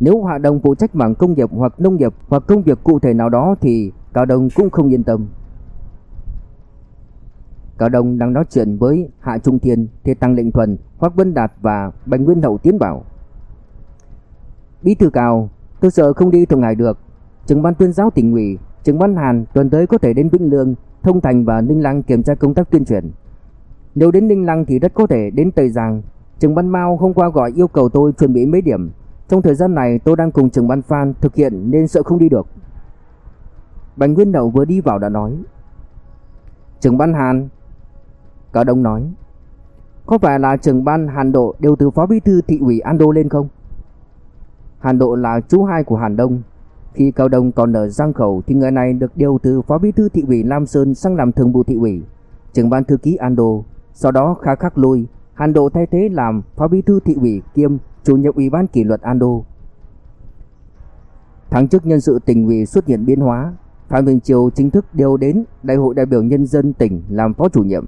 Nếu Hạ Đông phụ trách mảng công nghiệp hoặc nông nghiệp hoặc công việc cụ thể nào đó thì Cao Đông cũng không yên tâm. Cao Đông đang nói chuyện với Hạ Trung Thiên thì Tăng Lệnh Thuần, Hoắc Vân Đạt và Bành Nguyên Hậu tiến bảo Bí thư Cao, tôi sợ không đi thường ngày được. Trưởng ban tuyên giáo tỉnh ủy, trưởng ban Hàn tuần tới có thể đến Vĩnh Lương Thông Thành và Ninh Lăng kiểm tra công tác tuyên truyền. Nếu đến Ninh Lăng thì rất có thể đến Tây Giang. Trường Ban Mao hôm qua gọi yêu cầu tôi chuẩn bị mấy điểm. Trong thời gian này, tôi đang cùng trường Ban Phan thực hiện nên sợ không đi được. Bành Nguyên Đậu vừa đi vào đã nói Trường ban Hàn Cao Đông nói Có phải là trưởng ban Hàn Độ đều từ phó bí thư thị ủy An Đô lên không? Hàn Độ là chú hai của Hàn Đông Khi Cao Đông còn ở Giang Khẩu Thì người này được điều từ phó bí thư thị ủy Lam Sơn sang làm thường vụ thị ủy Trưởng ban thư ký An Đô sau đó Kha khắc lui Hàn Độ thay thế làm phó bí thư thị ủy kiêm chủ nhiệm ủy ban kỷ luật Ando. Tháng trước nhân sự tỉnh ủy xuất hiện biến hóa Phạm Đình Triều chính thức điều đến Đại hội đại biểu nhân dân tỉnh làm phó chủ nhiệm.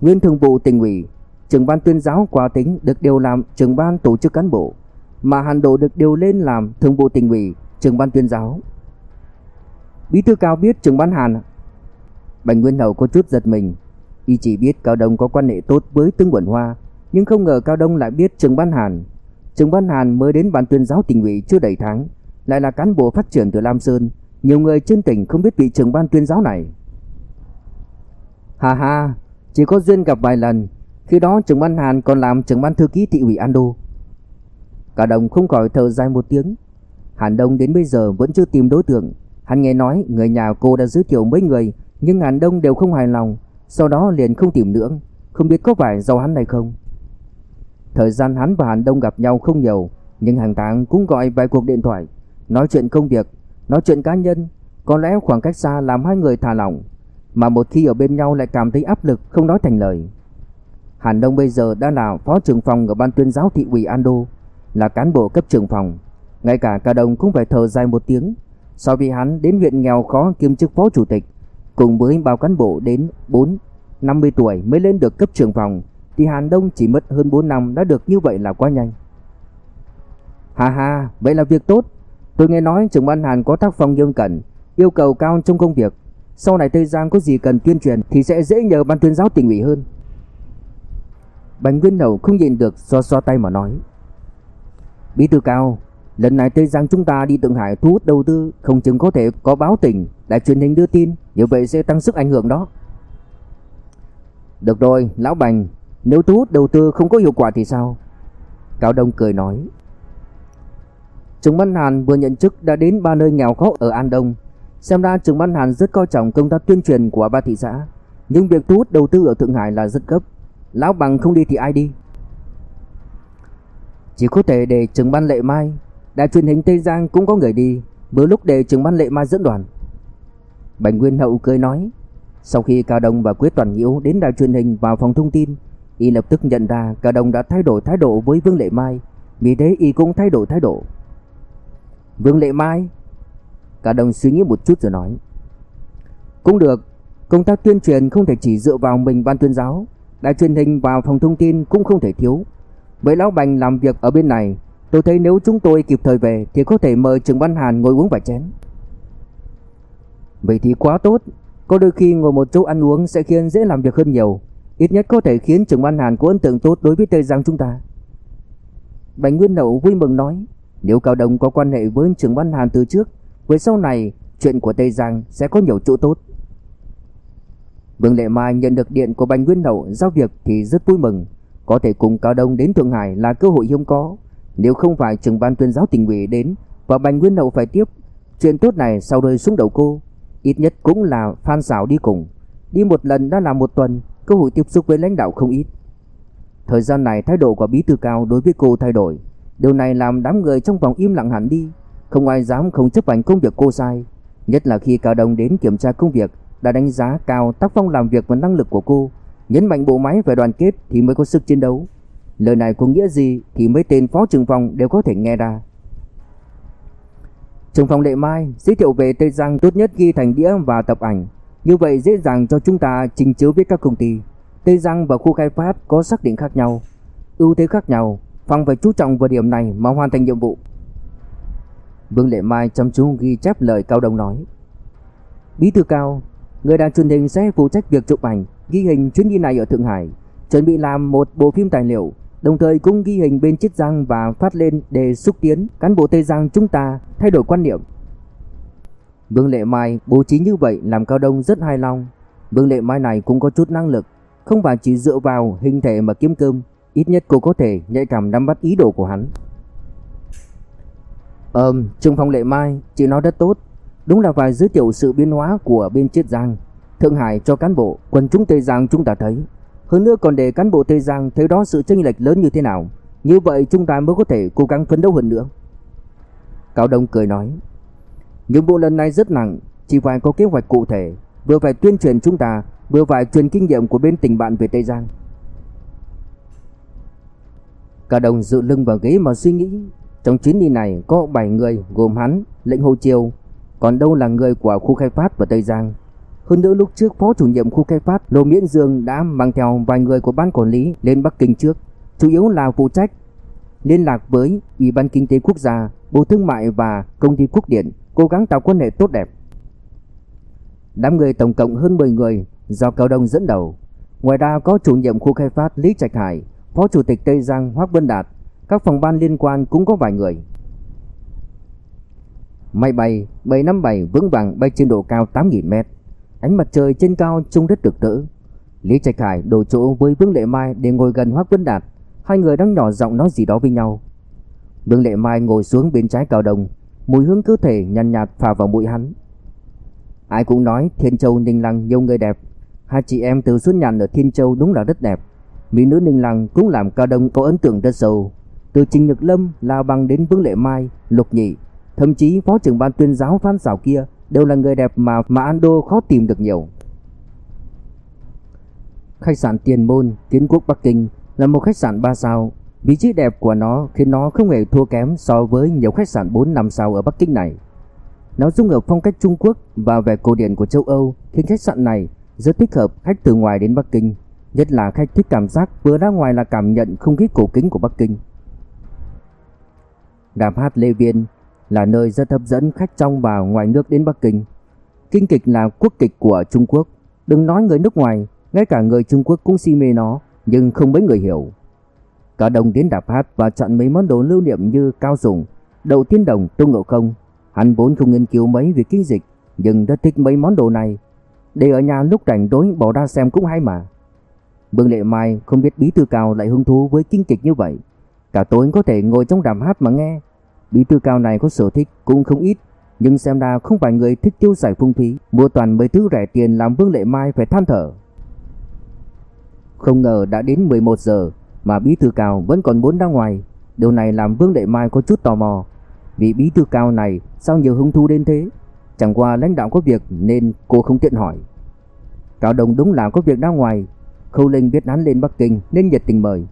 Nguyên thường vụ tỉnh ủy, trưởng ban tuyên giáo Quả Tính được điều làm trưởng ban tổ chức cán bộ, mà Hàn Độ được điều lên làm thường vụ tỉnh ủy, trưởng ban tuyên giáo. Bí thư cao biết trưởng ban Hàn. Bành Nguyên Hậu có chút giật mình, y chỉ biết Cao Đông có quan hệ tốt với Tương Quẩn Hoa, nhưng không ngờ Cao Đông lại biết trường ban Hàn. Trường ban Hàn mới đến ban tuyên giáo tỉnh ủy chưa đầy tháng, lại là cán bộ phát triển từ Lam Sơn, nhiều người trên tỉnh không biết vị trưởng ban tuyên giáo này. Hà hà Chỉ có duyên gặp vài lần Khi đó trưởng ban Hàn còn làm trưởng ban thư ký thị ủy An Đô. Cả đồng không khỏi thở dài một tiếng. Hàn Đông đến bây giờ vẫn chưa tìm đối tượng. Hắn nghe nói người nhà cô đã giới thiệu mấy người Nhưng Hàn Đông đều không hài lòng. Sau đó liền không tìm nữa, Không biết có phải do hắn hay không. Thời gian hắn và Hàn Đông gặp nhau không nhiều, Nhưng hàng tháng cũng gọi vài cuộc điện thoại, Nói chuyện công việc, Nói chuyện cá nhân, Có lẽ khoảng cách xa làm hai người thả lỏng, Mà một khi ở bên nhau lại cảm thấy áp lực Không nói thành lời. Hàn Đông bây giờ đã là phó trưởng phòng Ở ban tuyên giáo thị ủy An Đô Là cán bộ cấp trưởng phòng. Ngay cả cả đồng cũng phải thở dài một tiếng Sau vì hắn đến huyện nghèo khó kiêm chức phó chủ tịch. Cùng với bao cán bộ đến 4 50 tuổi mới lên được cấp trưởng phòng Thì Hàn Đông chỉ mất hơn 4 năm Đã được như vậy là quá nhanh Hà hà vậy là việc tốt Tôi nghe nói trưởng ban Hàn có tác phong nghiêm cẩn, yêu cầu cao trong công việc. Sau này Tây Giang có gì cần tuyên truyền thì sẽ dễ nhờ ban tuyên giáo tỉnh ủy hơn. Bành Nguyên Đầu không nhìn được xoa xoa tay mà nói. Bí thư cao, lần này Tây Giang chúng ta đi Thượng Hải thu hút đầu tư, không chừng có thể có báo tỉnh, đại truyền hình đưa tin, như vậy sẽ tăng sức ảnh hưởng đó. Được rồi, lão Bành, nếu thu hút đầu tư không có hiệu quả thì sao? Cao Đông cười nói. trường Văn Hàn vừa nhận chức đã đến ba nơi nghèo khó ở An Đông. Xem ra trường Văn Hàn rất coi trọng công tác tuyên truyền của ba thị xã, nhưng việc thu hút đầu tư ở Thượng Hải là rất cấp. Lão bằng không đi thì ai đi? Chỉ có thể để trường Ban Lệ Mai, đài truyền hình Tây Giang cũng có người đi, Bữa lúc để trưởng Ban Lệ Mai dẫn đoàn. Bành Nguyên Hậu cười nói, sau khi Cao Đông và Quế Toàn Nhiễu đến đài truyền hình vào phòng thông tin, y lập tức nhận ra Cao Đông đã thay đổi thái độ với Vương Lệ Mai, vì thế y cũng thay đổi thái độ. Vương Lệ Mai Cả đồng suy nghĩ một chút rồi nói Cũng được Công tác tuyên truyền không thể chỉ dựa vào mình ban tuyên giáo Đài truyền hình và phòng thông tin cũng không thể thiếu Với Lão Bành làm việc ở bên này Tôi thấy nếu chúng tôi kịp thời về Thì có thể mời Trường Văn Hàn ngồi uống vài chén. Vậy thì quá tốt. Có đôi khi ngồi một chỗ ăn uống sẽ khiến dễ làm việc hơn nhiều. Ít nhất có thể khiến Trường Văn Hàn có ấn tượng tốt đối với Tây Giang chúng ta. Bành Nguyên Nậu vui mừng nói nếu Cao Đông có quan hệ với trưởng ban Hàn từ trước, về sau này chuyện của Tây Giang sẽ có nhiều chỗ tốt. Vương Lệ Mai nhận được điện của Bành Nguyên nậu giao việc thì rất vui mừng, có thể cùng Cao Đông đến Thượng Hải là cơ hội hiếm có. Nếu không phải trưởng ban tuyên giáo tỉnh ủy đến và Bành Nguyên Hậu phải tiếp, chuyện tốt này sau rơi xuống đầu cô, ít nhất cũng là Phan Sảo đi cùng. Đi một lần đã là một tuần, cơ hội tiếp xúc với lãnh đạo không ít. Thời gian này thái độ của bí thư cao đối với cô thay đổi, Điều này làm đám người trong vòng im lặng hẳn đi Không ai dám không chấp hành công việc cô sai Nhất là khi Cao Đông đến kiểm tra công việc Đã đánh giá cao tác phong làm việc và năng lực của cô Nhấn mạnh bộ máy phải đoàn kết thì mới có sức chiến đấu Lời này có nghĩa gì thì mấy tên phó trưởng phòng đều có thể nghe ra. Trưởng phòng Lệ Mai giới thiệu về Tây Giang tốt nhất ghi thành đĩa và tập ảnh. Như vậy dễ dàng cho chúng ta trình chiếu với các công ty. Tây Giang và khu khai phát có xác định khác nhau, ưu thế khác nhau. Phòng phải chú trọng vào điểm này mà hoàn thành nhiệm vụ. Vương Lệ Mai chăm chú ghi chép lời Cao Đông nói. Bí thư Cao, Người đàn truyền hình sẽ phụ trách việc chụp ảnh, Ghi hình chuyến đi này ở Thượng Hải, Chuẩn bị làm một bộ phim tài liệu. Đồng thời cũng ghi hình bên Chiết Giang Và phát lên để xúc tiến. Cán bộ Tây Giang chúng ta thay đổi quan niệm. Vương Lệ Mai bố trí như vậy Làm Cao Đông rất hài lòng. Vương Lệ Mai này cũng có chút năng lực Không phải chỉ dựa vào hình thể mà kiếm cơm. Ít nhất cô có thể nhạy cảm nắm bắt ý đồ của hắn. Ờm, Trung Phong Lệ Mai Chị nói rất tốt. Đúng là phải giới thiệu sự biến hóa của bên Chiết Giang Thượng Hải cho cán bộ Quần chúng Tây Giang chúng ta thấy. Hơn nữa còn để cán bộ Tây Giang thấy đó sự chênh lệch lớn như thế nào. Như vậy chúng ta mới có thể cố gắng phấn đấu hơn nữa. Cao Đông cười nói Nhiệm vụ lần này rất nặng Chỉ phải có kế hoạch cụ thể Vừa phải tuyên truyền chúng ta Vừa phải truyền kinh nghiệm của bên tình bạn về Tây Giang. Cao Đông dựa lưng vào ghế mà suy nghĩ Trong chuyến đi này có 7 người gồm hắn, lệnh Hồ Triều Còn đâu là người của khu khai phát và Tây Giang. Hơn nữa lúc trước phó chủ nhiệm khu khai phát Lô Miễn Dương đã mang theo vài người của ban quản lý lên Bắc Kinh trước Chủ yếu là phụ trách liên lạc với Ủy ban Kinh tế Quốc gia, Bộ Thương mại và Công ty Quốc điện cố gắng tạo quan hệ tốt đẹp. Đám người tổng cộng hơn 10 người do Cao Đông dẫn đầu. Ngoài ra có chủ nhiệm khu khai phát Lý Trạch Hải, Phó Chủ tịch Tây Giang Hoắc Vân Đạt, các phòng ban liên quan cũng có vài người. Máy bay 757 vững vàng bay trên độ cao 8.000m. Ánh mặt trời trên cao trông rất rực rỡ. Lý Trạch Khải đổi chỗ với Vương Lệ Mai để ngồi gần Hoắc Quân Đạt. Hai người đang nhỏ giọng nói gì đó với nhau. Vương Lệ Mai ngồi xuống bên trái Cao đồng mùi hương cơ thể nhàn nhạt, nhạt phả vào mũi hắn. Ai cũng nói Thiên Châu Ninh Lăng nhiều người đẹp, hai chị em từ Xuân Nhàn ở Thiên Châu đúng là rất đẹp. Mỹ nữ Ninh Lăng cũng làm Cao Đông có ấn tượng rất sâu. Từ Trình Nhật Lâm, La Bằng đến Vương Lệ Mai, Lục Nhị, thậm chí phó trưởng ban tuyên giáo Phan Sảo kia đều là người đẹp mà mà Ando khó tìm được nhiều. Khách sạn Tiền Môn, Kiến Quốc Bắc Kinh là một khách sạn 3 sao. Vị trí đẹp của nó khiến nó không hề thua kém so với nhiều khách sạn 4 5 sao ở Bắc Kinh này. Nó dung hợp phong cách Trung Quốc và vẻ cổ điển của châu Âu khiến khách sạn này rất thích hợp khách từ ngoài đến Bắc Kinh, nhất là khách thích cảm giác vừa ra ngoài là cảm nhận không khí cổ kính của Bắc Kinh. Đàm hát Lê Viên là nơi rất hấp dẫn khách trong và ngoài nước đến Bắc Kinh. Kinh kịch là quốc kịch của Trung Quốc, đừng nói người nước ngoài, ngay cả người Trung Quốc cũng si mê nó, nhưng không mấy người hiểu. Cả đồng đến đạp hát và chọn mấy món đồ lưu niệm như cao sủng, đậu tiên đồng, tôn ngộ không. Hắn vốn không nghiên cứu mấy về kinh dịch, nhưng rất thích mấy món đồ này. Để ở nhà lúc rảnh đối bỏ ra xem cũng hay mà. Vương Lệ Mai không biết Bí Thư Cao lại hứng thú với kinh kịch như vậy. Cả tối có thể ngồi trong đàm hát mà nghe. Bí Thư Cao này có sở thích cũng không ít, nhưng xem ra không phải người thích tiêu giải phung phí, mua toàn mấy thứ rẻ tiền làm Vương Lệ Mai phải than thở. Không ngờ đã đến 11 giờ mà Bí Thư Cao vẫn còn muốn ra ngoài. Điều này làm Vương Lệ Mai có chút tò mò. vì Bí Thư Cao này sao nhiều hứng thú đến thế? Chẳng qua lãnh đạo có việc nên cô không tiện hỏi. Cao Đồng đúng là có việc ra ngoài. Khâu Linh biết hắn lên Bắc Kinh nên nhiệt tình mời.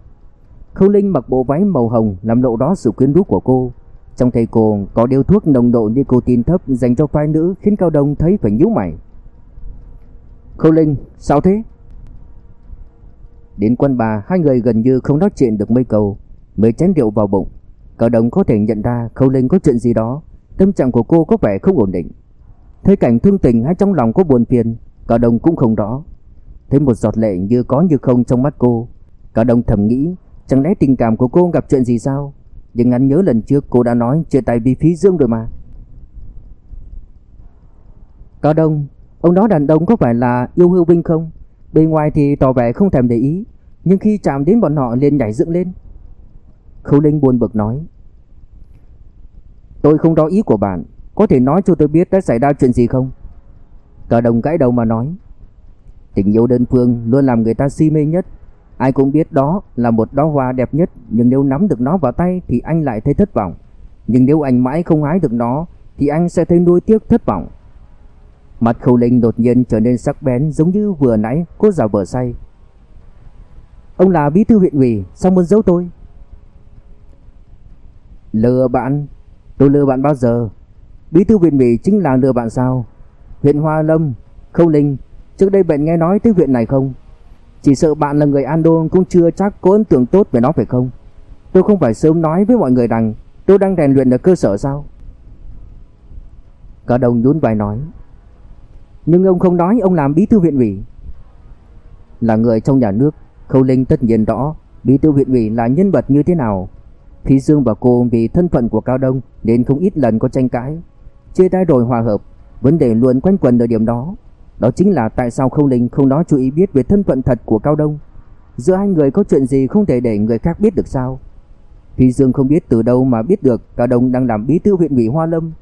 Khâu Linh mặc bộ váy màu hồng làm lộ đó sự quyến rũ của cô. Trong tay cô có điều thuốc nồng độ nicotine thấp dành cho phái nữ khiến Cao Đông thấy phải nhíu mày. Khâu Linh, sao thế? Đến quán bà hai người gần như không nói chuyện được mấy câu Mới chén rượu vào bụng Cao Đông có thể nhận ra Khâu Linh có chuyện gì đó Tâm trạng của cô có vẻ không ổn định Thấy cảnh thương tình hay trong lòng có buồn phiền Cao Đông cũng không rõ Thấy một giọt lệ như có như không trong mắt cô Cao Đông thầm nghĩ Chẳng lẽ tình cảm của cô gặp chuyện gì sao nhưng anh nhớ lần trước cô đã nói Chia tay vì phí dương rồi mà. Cao Đông, Ông đó đàn ông có phải là yêu hưu binh không? Bên ngoài thì tỏ vẻ không thèm để ý, Nhưng khi chạm đến bọn họ liền nhảy dựng lên. Khâu Linh buồn bực nói, Tôi không rõ ý của bạn, Có thể nói cho tôi biết đã xảy ra chuyện gì không? Cả đồng gãi đầu mà nói, Tình yêu đơn phương luôn làm người ta si mê nhất Ai cũng biết đó là một đóa hoa đẹp nhất, Nhưng nếu nắm được nó vào tay thì anh lại thấy thất vọng. Nhưng nếu anh mãi không hái được nó, Thì anh sẽ thấy nuối tiếc thất vọng. Mặt khâu linh đột nhiên trở nên sắc bén, giống như vừa nãy cô giả vờ say. Ông là bí thư huyện ủy, Sao muốn giấu tôi? Lừa bạn, Tôi lừa bạn bao giờ? Bí thư huyện ủy chính là lừa bạn sao? Huyện Hoa Lâm, Khâu Linh, Trước đây bạn nghe nói tới huyện này không? Chỉ sợ bạn là người An Cũng chưa chắc có ấn tượng tốt về nó phải không? Tôi không phải sớm nói với mọi người rằng Tôi đang rèn luyện ở cơ sở sao? Cả đồng nhún vai nói. Nhưng ông không nói, ông làm bí thư huyện ủy. Là người trong nhà nước, Khâu Linh tất nhiên rõ Bí thư huyện ủy là nhân vật như thế nào. Phi Dương và cô vì thân phận của Cao Đông Nên không ít lần có tranh cãi, Chia tay rồi hòa hợp, Vấn đề luôn quanh quẩn ở điểm đó. Đó chính là tại sao Khâu Linh không nói chú ý biết về thân phận thật của Cao Đông Giữa hai người có chuyện gì không thể để người khác biết được sao Phi Dương không biết từ đâu mà biết được Cao Đông đang làm bí thư huyện ủy Hoa Lâm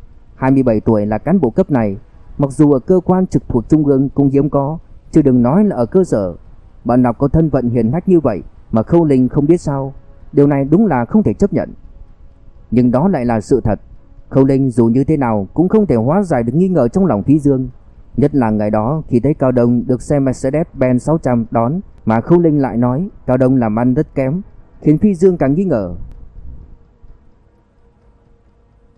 27 tuổi là cán bộ cấp này, mặc dù ở cơ quan trực thuộc trung ương cũng hiếm có, chứ đừng nói là ở cơ sở. Bạn nào có thân phận hiền hách như vậy mà Khâu Linh không biết sao, điều này đúng là không thể chấp nhận. Nhưng đó lại là sự thật. Khâu Linh dù như thế nào cũng không thể hóa giải được nghi ngờ trong lòng Phi Dương. Nhất là ngày đó khi thấy Cao Đông được xe Mercedes-Benz 600 đón mà Khâu Linh lại nói Cao Đông làm ăn rất kém, khiến Phi Dương càng nghi ngờ.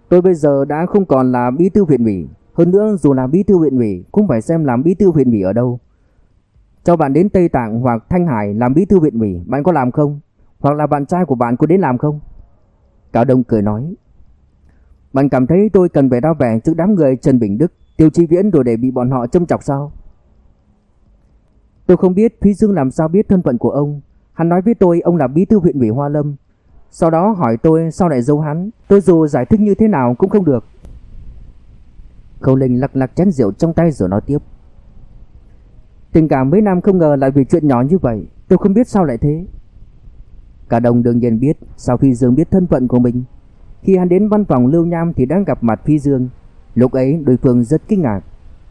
Tôi bây giờ đã không còn là bí thư huyện ủy, hơn nữa dù là bí thư huyện ủy cũng phải xem làm bí thư huyện ủy ở đâu. Cho bạn đến Tây Tạng hoặc Thanh Hải làm bí thư huyện ủy, bạn có làm không? Hoặc là bạn trai của bạn có đến làm không? Cao Đông cười nói. Bạn cảm thấy tôi cần phải ra vẻ trước đám người Trần Bình Đức, Tiêu Chi Viễn rồi để bị bọn họ châm chọc sao? Tôi không biết Thúy Dương làm sao biết thân phận của ông. Hắn nói với tôi ông là bí thư huyện ủy Hoa Lâm. Sau đó hỏi tôi sao lại giấu hắn. Tôi dù giải thích như thế nào cũng không được. Khâu Linh lắc lắc chén rượu trong tay rồi nói tiếp. Tình cảm mấy năm không ngờ lại vì chuyện nhỏ như vậy. Tôi không biết sao lại thế. Cả đồng đương nhiên biết, sau khi Dương biết thân phận của mình. Khi hắn đến văn phòng Lưu Nham thì đang gặp mặt Phi Dương. Lúc ấy đối phương rất kinh ngạc.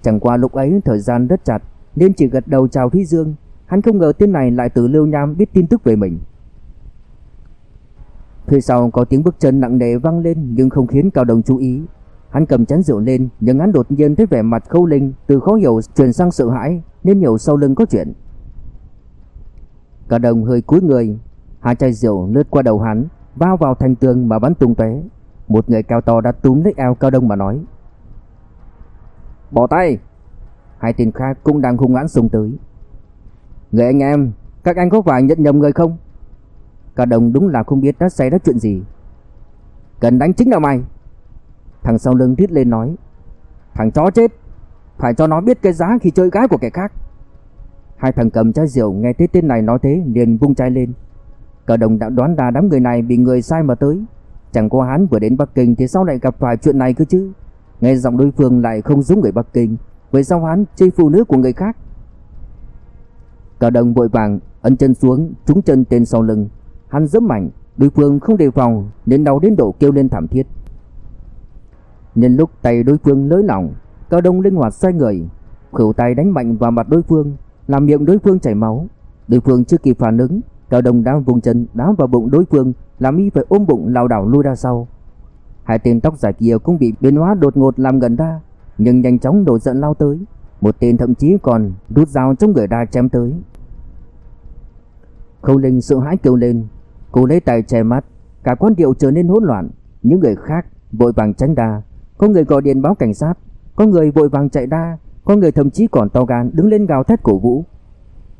Chẳng qua lúc ấy thời gian rất chặt nên chỉ gật đầu chào Thúy Dương. Hắn không ngờ tên này lại từ Lưu Nham biết tin tức về mình. Phía sau có tiếng bước chân nặng nề vang lên nhưng không khiến Cao Đồng chú ý. Hắn cầm chén rượu lên nhưng hắn đột nhiên thấy vẻ mặt khâu linh từ khó hiểu chuyển sang sợ hãi nên hiểu sau lưng có chuyện. Cao Đồng hơi cúi người, hai chai rượu lướt qua đầu hắn, bao vào thành tường mà bắn tung tóe. Một người cao to đã túm lấy eo Cao Đông mà nói: "Bỏ tay!" Hai tên khác cũng đang hung hãn xông tới. "Người anh em, các anh có phải nhận nhầm người không?" Cả đồng đúng là không biết đã xảy ra chuyện gì. "Cần đánh chính là mày." Thằng sau lưng thiết lên nói: "Thằng chó chết, phải cho nó biết cái giá khi chơi gái của kẻ khác." Hai thằng cầm chai rượu nghe thấy tên này nói thế liền vung chai lên. Cả đồng đã đoán ra đám người này bị người sai mà tới Chẳng có hắn vừa đến Bắc Kinh Thì sao lại gặp phải chuyện này cơ chứ Nghe giọng đối phương lại không giống người Bắc Kinh Vậy sao hắn chơi phụ nữ của người khác. Cao đồng vội vàng Ấn chân xuống trúng chân tên sau lưng. Hắn giẫm mạnh Đối phương không đề phòng Nên đau đến độ kêu lên thảm thiết. Nhân lúc tay đối phương lới lỏng Cao Đông linh hoạt xoay người Khửu tay đánh mạnh vào mặt đối phương Làm miệng đối phương chảy máu. Đối phương chưa kịp phản ứng Cao Đông đã vùng chân đá vào bụng đối phương, làm y phải ôm bụng lao đảo lui ra sau. Hai tên tóc dài kia cũng bị biến hóa đột ngột làm gần ra, nhưng nhanh chóng đổ giận lao tới. Một tên thậm chí còn rút dao trong người ra chém tới. Khâu Linh sợ hãi kêu lên, cô lấy tay che mắt, cả quán rượu trở nên hỗn loạn. Những người khác vội vàng tránh ra, có người gọi điện báo cảnh sát, có người vội vàng chạy ra, có người thậm chí còn to gan đứng lên gào thét cổ vũ.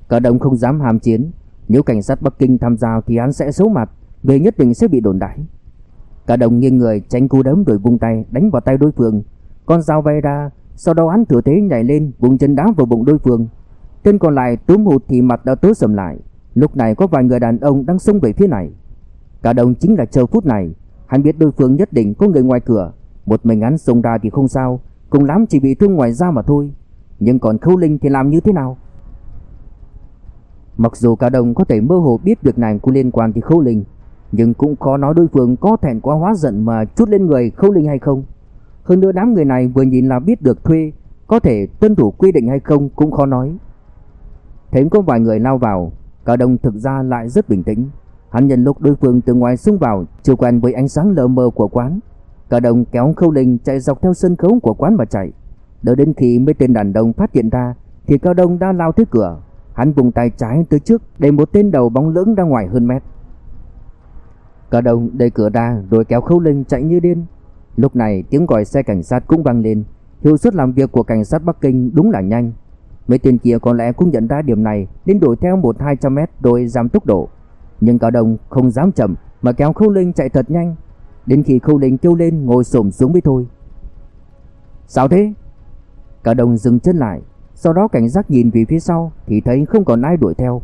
Cả đồng không dám hàm chiến, nếu cảnh sát Bắc Kinh tham gia thì hắn sẽ xấu mặt, về nhất định sẽ bị đồn đại. Cả đồng nghiêng người tránh cú đấm rồi vung tay đánh vào tay đối phương. Con dao bay ra, sau đó hắn thừa thế nhảy lên vùng chân đá vào bụng đối phương. Tên còn lại túm hụt thì mặt đã tối sầm lại. Lúc này có vài người đàn ông đang xông về phía này. Cả đồng chính là chờ phút này, hắn biết đối phương nhất định có người ngoài cửa, một mình hắn xông ra thì không sao, cùng lắm chỉ bị thương ngoài da mà thôi. Nhưng còn Khâu Linh thì làm như thế nào? Mặc dù cả đồng có thể mơ hồ biết việc này có liên quan thì Khâu Linh, nhưng cũng khó nói đối phương có thẹn quá hóa giận mà chút lên người Khâu Linh hay không. Hơn nữa đám người này vừa nhìn là biết được thuê, có thể tuân thủ quy định hay không cũng khó nói. Thấy có vài người lao vào, cả đồng thực ra lại rất bình tĩnh. Hắn nhận lúc đối phương từ ngoài xung vào, chưa quen với ánh sáng lờ mờ của quán. Cả đồng kéo Khâu Linh chạy dọc theo sân khấu của quán mà chạy. Đợi đến khi mấy tên đàn đông phát hiện ra thì Cao Đông đã lao tới cửa, Hắn vùng tay trái tới trước để một tên đầu bóng lưỡng ra ngoài hơn mét. Cả đồng đẩy cửa ra rồi kéo khâu linh chạy như điên. Lúc này tiếng gọi xe cảnh sát cũng vang lên. Hiệu suất làm việc của cảnh sát Bắc Kinh đúng là nhanh. Mấy tên kia có lẽ cũng nhận ra điểm này nên đuổi theo một hai trăm mét rồi giảm tốc độ. Nhưng cả đồng không dám chậm mà kéo khâu linh chạy thật nhanh. Đến khi khâu linh kêu lên ngồi xổm xuống mới thôi. Sao thế? Cả đồng dừng chân lại sau đó cảnh giác nhìn về phía sau Thì thấy không còn ai đuổi theo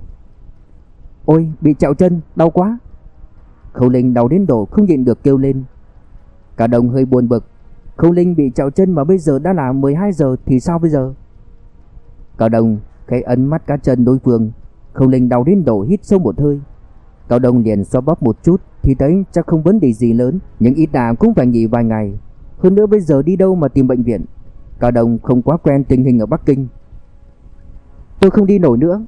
Ôi, bị chạo chân, đau quá Khâu Linh đau đến độ không nhịn được kêu lên. Cả đồng hơi buồn bực. Khâu Linh bị chạo chân mà bây giờ đã là 12 giờ thì sao bây giờ? Cả đồng khẽ ấn mắt cá chân đối phương. Khâu Linh đau đến độ hít sâu một hơi. Cao đồng liền xoa bóp một chút, Thì thấy chắc không vấn đề gì lớn, Nhưng ít đã cũng phải nghỉ vài ngày. Hơn nữa bây giờ đi đâu mà tìm bệnh viện? Cao Đông không quá quen tình hình ở Bắc Kinh. Tôi không đi nổi nữa.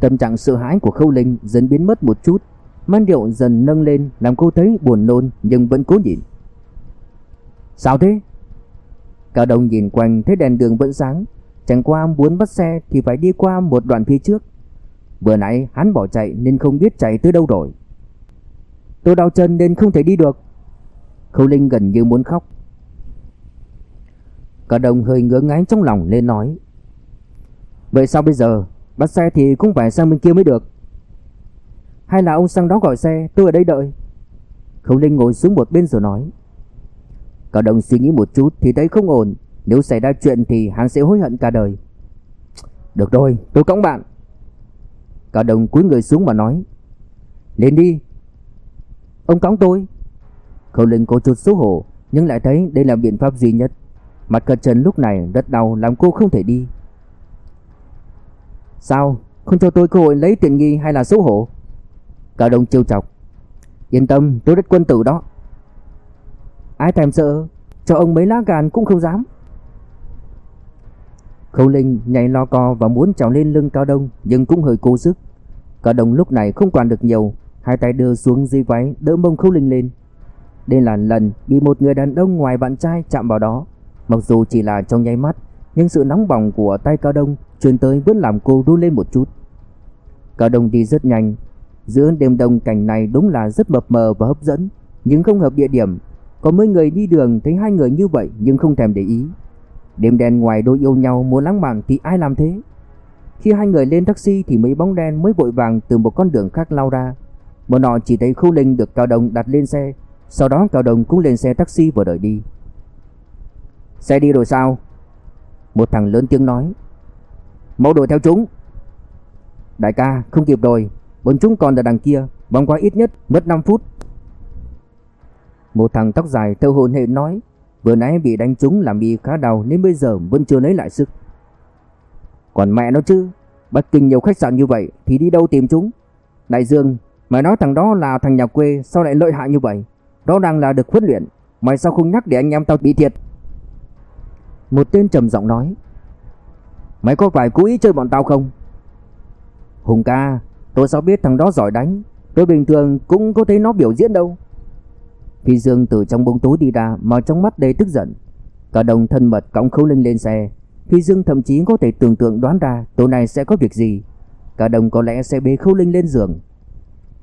Tâm trạng sợ hãi của Khâu Linh dần biến mất một chút. Man điệu dần nâng lên, Làm cô thấy buồn nôn, nhưng vẫn cố nhịn. Sao thế? Cao Đông nhìn quanh, thấy đèn đường vẫn sáng. Chẳng qua muốn bắt xe thì phải đi qua một đoạn phía trước. Vừa nãy hắn bỏ chạy nên không biết chạy tới đâu rồi. Tôi đau chân nên không thể đi được. Khâu Linh gần như muốn khóc. Cao Đông hơi ngứa ngáy trong lòng lên nói. Vậy sao bây giờ? Bắt xe thì cũng phải sang bên kia mới được. Hay là ông sang đó gọi xe, Tôi ở đây đợi. Khâu Linh ngồi xuống một bên rồi nói. Cả đồng suy nghĩ một chút thì thấy không ổn. Nếu xảy ra chuyện thì hắn sẽ hối hận cả đời. Được rồi, tôi cõng bạn. Cả đồng cúi người xuống mà nói. Lên đi. Ông cõng tôi. Khâu Linh có chút xấu hổ Nhưng lại thấy đây là biện pháp duy nhất. Mặt cờ trần lúc này rất đau, làm cô không thể đi. Sao? Không cho tôi cơ hội lấy tiền nghi hay là xấu hổ? Cao Đông trêu chọc. Yên tâm, tôi rất quân tử đó. Ai thèm sợ? Cho ông mấy lá gan cũng không dám. Khâu Linh nhảy lo co và muốn trèo lên lưng Cao Đông, Nhưng cũng hơi cố sức. Cao Đông lúc này không quản được nhiều, Hai tay đưa xuống dây váy, đỡ mông Khâu Linh lên. Đây là lần bị một người đàn ông ngoài bạn trai chạm vào đó. Mặc dù chỉ là trong nháy mắt, Nhưng sự nóng bỏng của tay Cao Đông Truyền tới vẫn làm cô run lên một chút. Cao Đông đi rất nhanh. Giữa đêm đông cảnh này đúng là rất mập mờ và hấp dẫn. Nhưng không hợp địa điểm. Có mấy người đi đường thấy hai người như vậy Nhưng không thèm để ý. Đêm đen ngoài đôi yêu nhau muốn lãng mạn thì ai làm thế? Khi hai người lên taxi Thì mấy bóng đen mới vội vàng từ một con đường khác lao ra. Bọn họ chỉ thấy Khâu Linh được Cao Đông đặt lên xe. Sau đó Cao Đông cũng lên xe taxi và đợi đi. Xe đi rồi sao? Một thằng lớn tiếng nói. Mau đuổi theo chúng. Đại ca, không kịp rồi. Bọn chúng còn ở đằng kia Vòng qua ít nhất, mất 5 phút. Một thằng tóc dài theo hồn hệ nói, Vừa nãy bị đánh trúng làm bị khá đau, Nên bây giờ vẫn chưa lấy lại sức. Còn mẹ nó chứ, Bắc Kinh nhiều khách sạn như vậy Thì đi đâu tìm chúng? Đại Dương, Mày nói thằng đó là thằng nhà quê, Sao lại lợi hại như vậy? Đó đang là được huấn luyện, Mày sao không nhắc để anh em tao bị thiệt? Một tên trầm giọng nói Mày có phải cố ý chơi bọn tao không? Hùng ca, Tôi sao biết thằng đó giỏi đánh? Tôi bình thường cũng có thấy nó biểu diễn đâu. Phi Dương từ trong bóng tối đi ra, Mà trong mắt đầy tức giận. Cả đồng thân mật cõng khấu linh lên xe. Phi Dương thậm chí có thể tưởng tượng đoán ra Tối nay sẽ có việc gì. Cả đồng có lẽ sẽ bế khâu linh lên giường.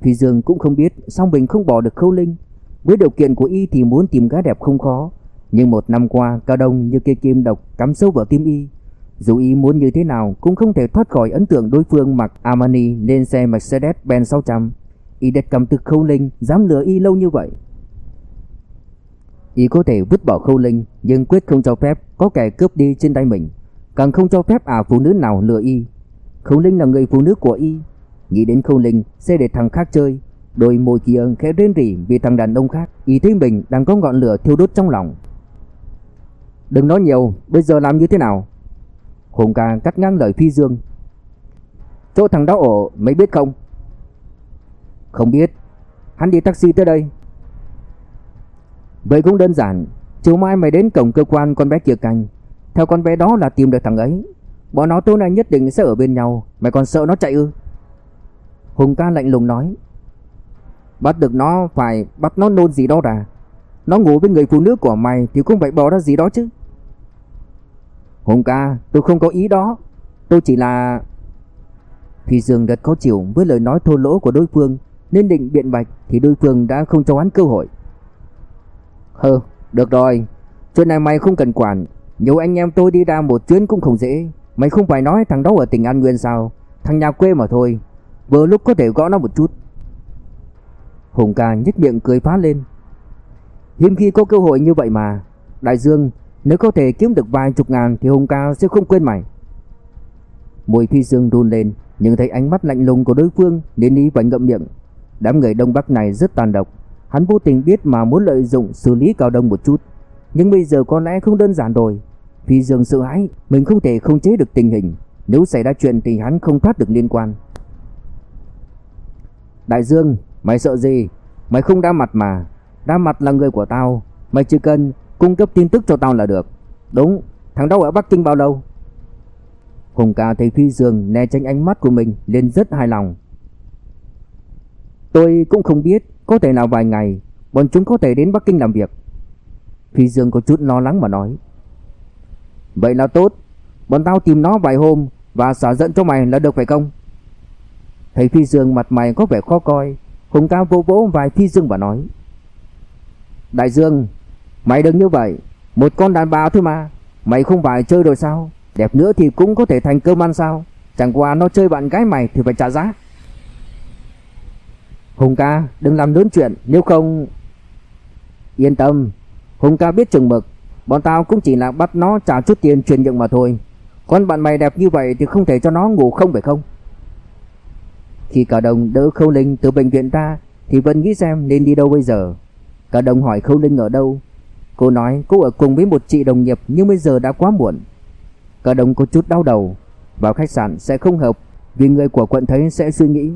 Phi Dương cũng không biết Song Bình không bỏ được khâu linh. Với điều kiện của y thì muốn tìm gái đẹp không khó. Nhưng một năm qua Cao Đông như cây kim độc cắm sâu vào tim y dù y muốn như thế nào cũng không thể thoát khỏi ấn tượng đối phương mặc Armani lên xe Mercedes-Benz 600. Y đặt cầm thực khâu linh dám lừa y lâu như vậy. Y có thể vứt bỏ khâu linh nhưng quyết không cho phép có kẻ cướp đi trên tay mình. Càng không cho phép à phụ nữ nào lừa y. Khâu linh là người phụ nữ của y. Nghĩ đến khâu linh sẽ để thằng khác chơi. Đôi môi kia khẽ rên rỉ vì thằng đàn ông khác. Y thấy mình đang có ngọn lửa thiêu đốt trong lòng. Đừng nói nhiều, bây giờ làm như thế nào? Hùng ca cắt ngang lời Phi Dương. Chỗ thằng đó ổ mấy biết không? Không biết. Hắn đi taxi tới đây. Vậy cũng đơn giản. Chiều mai mày đến cổng cơ quan con bé kia canh Theo con bé đó là tìm được thằng ấy. Bọn nó tối nay nhất định sẽ ở bên nhau. Mày còn sợ nó chạy ư? Hùng ca lạnh lùng nói. Bắt được nó phải bắt nó nôn gì đó ra. Nó ngủ với người phụ nữ của mày Thì cũng phải bỏ ra gì đó chứ. Hùng ca, tôi không có ý đó. Tôi chỉ là Thì Dương rất khó chịu với lời nói thô lỗ của đối phương, Nên định biện bạch Thì đối phương đã không cho hắn cơ hội. Hơ, được rồi. Chuyện này mày không cần quản. Nhiều anh em tôi đi ra một chuyến cũng không dễ. Mày không phải nói thằng đó ở tỉnh An Nguyên sao? Thằng nhà quê mà thôi. Vừa lúc có thể gõ nó một chút. Hùng ca nhếch miệng cười phá lên. Hiếm khi có cơ hội như vậy mà. Đại Dương nếu có thể kiếm được vài chục ngàn Thì Hùng ca sẽ không quên mày. Mùi phi dương run lên, Nhưng thấy ánh mắt lạnh lùng của đối phương, Nên ý vẫn ngậm miệng. Đám người Đông Bắc này rất tàn độc. Hắn vô tình biết mà muốn lợi dụng xử lý Cao Đông một chút. Nhưng bây giờ có lẽ không đơn giản rồi. Phi Dương sợ hãi, Mình không thể không chế được tình hình. Nếu xảy ra chuyện thì hắn không thoát được liên quan. Đại Dương, Mày sợ gì? Mày không đa mặt mà. Đa mặt là người của tao. Mày chỉ cần cung cấp tin tức cho tao là được. Đúng, Thằng đó ở Bắc Kinh bao lâu? Hùng ca thấy Phi Dương né tránh ánh mắt của mình lên rất hài lòng. Tôi cũng không biết, Có thể là vài ngày, Bọn chúng có thể đến Bắc Kinh làm việc. Phi Dương có chút lo lắng mà nói. Vậy là tốt, Bọn tao tìm nó vài hôm Và xả giận cho mày là được phải không? Thấy Phi Dương mặt mày có vẻ khó coi, Hùng ca vô vỗ vài Phi Dương và nói. Đại Dương Mày đừng như vậy. Một con đàn bà thôi mà. Mày không phải chơi rồi sao? Đẹp nữa thì cũng có thể thành cơm ăn sao? Chẳng qua nó chơi bạn gái mày thì phải trả giá. Hùng ca, đừng làm lớn chuyện. Nếu không, Yên tâm. Hùng ca biết chừng mực. Bọn tao cũng chỉ là bắt nó trả chút tiền truyền nhượng mà thôi. Con bạn mày đẹp như vậy thì không thể cho nó ngủ không phải không? Khi cả đồng đỡ Khâu Linh từ bệnh viện ra Thì Vân nghĩ xem nên đi đâu bây giờ. Cả đồng hỏi Khâu Linh ở đâu. Cô nói, cô ở cùng với một chị đồng nghiệp, Nhưng bây giờ đã quá muộn. Cả đồng có chút đau đầu. Vào khách sạn sẽ không hợp, Vì người của quận thấy sẽ suy nghĩ.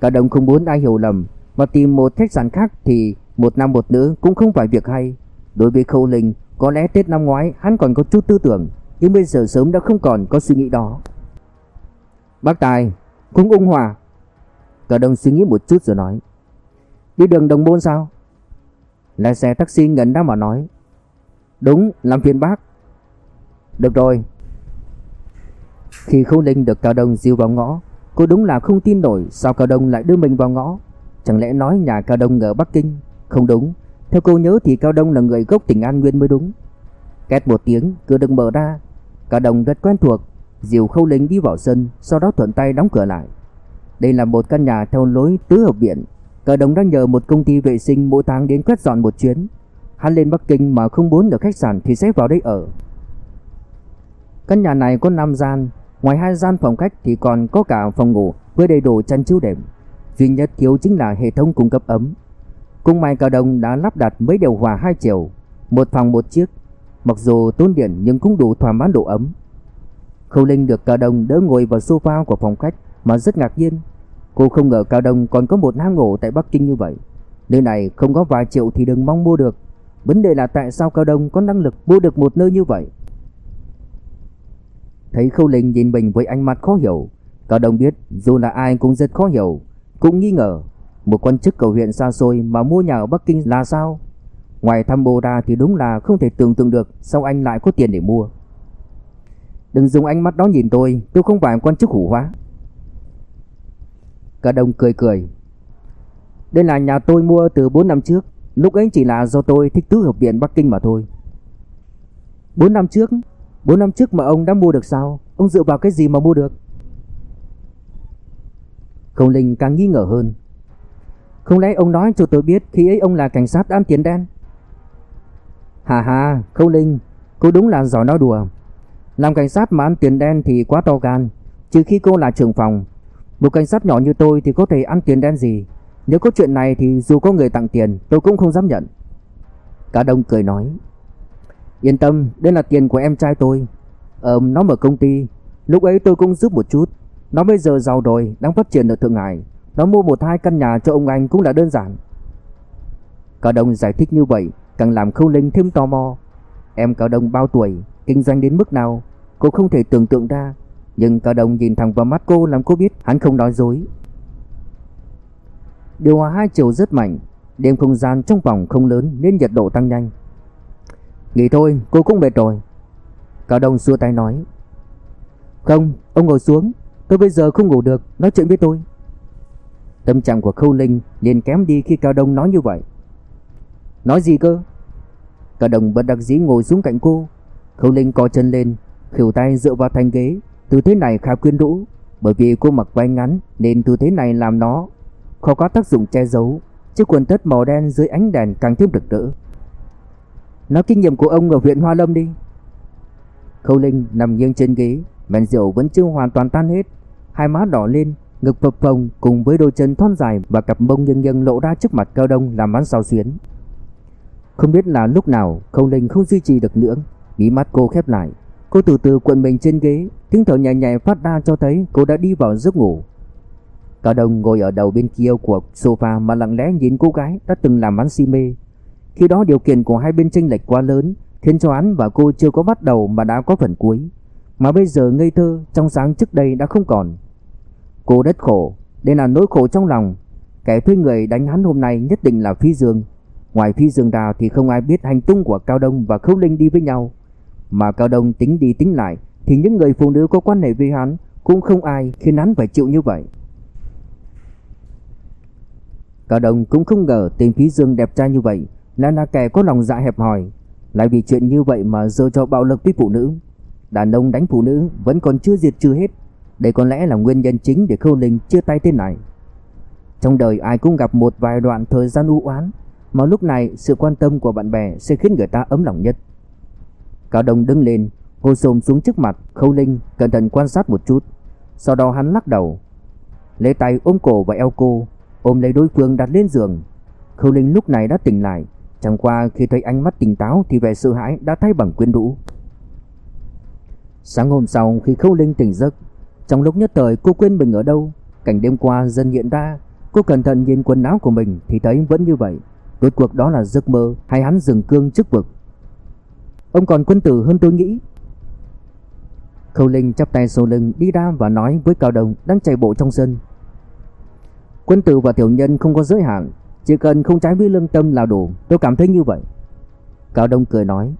Cả đồng không muốn ai hiểu lầm. Mà tìm một khách sạn khác thì Một nam một nữ cũng không phải việc hay. Đối với Khâu Linh, Có lẽ Tết năm ngoái hắn còn có chút tư tưởng, Nhưng bây giờ sớm đã không còn có suy nghĩ đó. Bác Tài, Cũng ung hòa. Cả đồng suy nghĩ một chút rồi nói, Đi đường đồng môn sao? Lái xe taxi ngẩn ra mà nói Đúng làm phiền bác. Được rồi. Khi Khâu Linh được Cao Đông dìu vào ngõ, Cô đúng là không tin nổi Sao Cao Đông lại đưa mình vào ngõ. Chẳng lẽ nói nhà Cao Đông ở Bắc Kinh? Không đúng. Theo cô nhớ thì Cao Đông là người gốc tỉnh An Nguyên mới đúng. Két một tiếng, cửa được mở ra. Cao Đông rất quen thuộc, Dìu Khâu Linh đi vào sân, Sau đó thuận tay đóng cửa lại. Đây là một căn nhà theo lối tứ hợp viện. Cao Đông đang nhờ một công ty vệ sinh mỗi tháng đến quét dọn một chuyến. Hắn lên Bắc Kinh mà không muốn ở khách sạn thì sẽ vào đây ở Căn nhà này có 5 gian Ngoài hai gian phòng khách thì còn có cả phòng ngủ với đầy đủ chăn chiếu đệm. Duy nhất thiếu chính là hệ thống cung cấp ấm. cùng mai cao đồng đã lắp đặt mấy điều hòa hai chiều, một phòng một chiếc. Mặc dù tốn điện nhưng cũng đủ thỏa mãn độ ấm. Khâu Linh được Cao Đông đỡ ngồi vào sofa của phòng khách mà rất ngạc nhiên. Cô không ngờ Cao Đông còn có một hang ổ tại Bắc Kinh như vậy. Nơi này không có vài triệu thì đừng mong mua được. Vấn đề là tại sao Cao Đông có năng lực mua được một nơi như vậy? Thấy Khâu Linh nhìn mình với ánh mắt khó hiểu, Cao Đông biết dù là ai cũng rất khó hiểu, Cũng nghi ngờ Một quan chức cầu huyện xa xôi mà mua nhà ở Bắc Kinh là sao? Ngoài thăm bồ ra thì đúng là không thể tưởng tượng được Sao anh lại có tiền để mua. Đừng dùng ánh mắt đó nhìn tôi Tôi không phải quan chức hủ hóa. Cao Đông cười cười. Đây là nhà tôi mua từ 4 năm trước. Lúc ấy chỉ là do tôi thích tứ hợp viện Bắc Kinh mà thôi. 4 năm trước 4 năm trước mà ông đã mua được sao? Ông dựa vào cái gì mà mua được? Không Linh càng nghi ngờ hơn. Không lẽ ông nói cho tôi biết Khi ấy ông là cảnh sát ăn tiền đen? Hà hà, Không Linh, Cô đúng là giỏi nói đùa. Làm cảnh sát mà ăn tiền đen thì quá to gan. Trừ khi cô là trưởng phòng, Một cảnh sát nhỏ như tôi thì có thể ăn tiền đen gì? Nếu có chuyện này thì dù có người tặng tiền Tôi cũng không dám nhận Cả đông cười nói Yên tâm, đây là tiền của em trai tôi. Ờ, nó mở công ty, lúc ấy tôi cũng giúp một chút. Nó bây giờ giàu rồi, đang phát triển ở Thượng Hải. Nó mua một hai căn nhà cho ông anh cũng là đơn giản. Cao Đông giải thích như vậy, càng làm Khâu Linh thêm tò mò. Em Cao Đông bao tuổi, kinh doanh đến mức nào, cô không thể tưởng tượng ra. Nhưng Cao Đông nhìn thẳng vào mắt cô làm cô biết hắn không nói dối. Điều hòa hai chiều rất mạnh, đêm không gian trong phòng không lớn nên nhiệt độ tăng nhanh. Nghỉ thôi cô cũng mệt rồi. Cao Đông xua tay nói Không ông ngồi xuống Tôi bây giờ không ngủ được Nói chuyện với tôi. Tâm trạng của Khâu Linh liền kém đi khi Cao Đông nói như vậy. Nói gì cơ? Cao Đông bất đắc dĩ ngồi xuống cạnh cô. Khâu Linh co chân lên Khỉu tay dựa vào thành ghế. Tư thế này khá quyến rũ Bởi vì cô mặc váy ngắn Nên tư thế này làm nó Khó có tác dụng che giấu Chiếc quần tất màu đen dưới ánh đèn càng thêm rực rỡ. Nói kinh nghiệm của ông ở huyện Hoa Lâm đi. Khâu Linh nằm nghiêng trên ghế Men rượu vẫn chưa hoàn toàn tan hết. Hai má đỏ lên, Ngực phập phồng cùng với đôi chân thon dài Và cặp mông nghiêng nghiêng lộ ra trước mặt cao đông Làm hắn sao xuyến. Không biết là lúc nào, Khâu Linh không duy trì được nữa. Mí mắt cô khép lại. Cô từ từ cuộn mình trên ghế, Tiếng thở nhẹ nhẹ phát ra cho thấy cô đã đi vào giấc ngủ. Cao Đông ngồi ở đầu bên kia của sofa mà lặng lẽ nhìn cô gái đã từng làm hắn si mê. Khi đó điều kiện của hai bên chênh lệch quá lớn, Khiến cho hắn và cô chưa có bắt đầu mà đã có phần cuối. Mà bây giờ ngây thơ trong sáng trước đây đã không còn. Cô rất khổ, Đây là nỗi khổ trong lòng. Kẻ thuê người đánh hắn hôm nay nhất định là Phi Dương. Ngoài Phi Dương ra thì không ai biết hành tung của Cao Đông và Khâu Linh đi với nhau. Mà Cao Đông tính đi tính lại, Thì những người phụ nữ có quan hệ với hắn Cũng không ai khiến hắn phải chịu như vậy. Cao Đồng cũng không ngờ tên phí Dương đẹp trai như vậy. Lại là kẻ có lòng dạ hẹp hòi. Lại vì chuyện như vậy mà dơ cho bạo lực với phụ nữ. Đàn ông đánh phụ nữ vẫn còn chưa diệt trừ hết. Đây có lẽ là nguyên nhân chính để Khâu Linh chia tay tên này. Trong đời ai cũng gặp một vài đoạn thời gian u oán, Mà lúc này sự quan tâm của bạn bè sẽ khiến người ta ấm lòng nhất. Cao Đồng đứng lên Ngồi xồm xuống trước mặt Khâu Linh, cẩn thận quan sát một chút. Sau đó hắn lắc đầu, Lấy tay ôm cổ và eo cô Ôm lấy đối phương đặt lên giường. Khâu Linh lúc này đã tỉnh lại. Chẳng qua khi thấy ánh mắt tỉnh táo Thì vẻ sợ hãi đã thay bằng quyến rũ. Sáng hôm sau, khi Khâu Linh tỉnh giấc, Trong lúc nhất thời cô quên mình ở đâu, Cảnh đêm qua dần hiện ra, Cô cẩn thận nhìn quần áo của mình Thì thấy vẫn như vậy. Rốt cuộc đó là giấc mơ hay hắn dừng cương trước vực? Ông còn quân tử hơn tôi nghĩ. Khâu Linh chắp tay sau lưng đi ra và nói với Cao Đồng đang chạy bộ trong sân. Quân tử và tiểu nhân không có giới hạn, Chỉ cần không trái với lương tâm là đủ. Tôi cảm thấy như vậy. Cao Đông cười nói,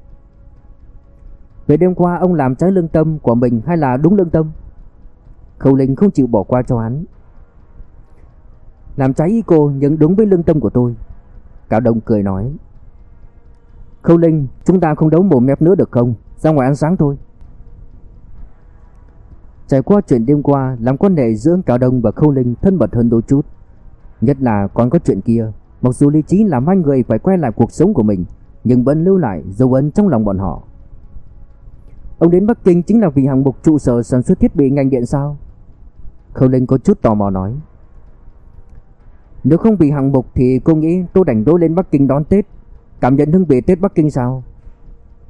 Về đêm qua ông làm trái lương tâm của mình hay là đúng lương tâm? Khâu Linh không chịu bỏ qua cho hắn. Làm trái ý cô nhưng đúng với lương tâm của tôi. Cao Đông cười nói, Khâu Linh, chúng ta không đấu mồm mép nữa được không? Ra ngoài ăn sáng thôi. Trải qua chuyện đêm qua, làm quan hệ giữa Cao Đông và Khâu Linh thân mật hơn đôi chút. Nhất là còn có chuyện kia. Mặc dù lý trí làm hai người phải quay lại cuộc sống của mình, Nhưng vẫn lưu lại dấu ấn trong lòng bọn họ. Ông đến Bắc Kinh chính là vì hạng mục trụ sở sản xuất thiết bị ngành điện sao? Khâu Linh có chút tò mò nói. Nếu không vì hạng mục thì cô nghĩ tôi đành đối lên Bắc Kinh đón Tết. Cảm nhận hương vị Tết Bắc Kinh sao?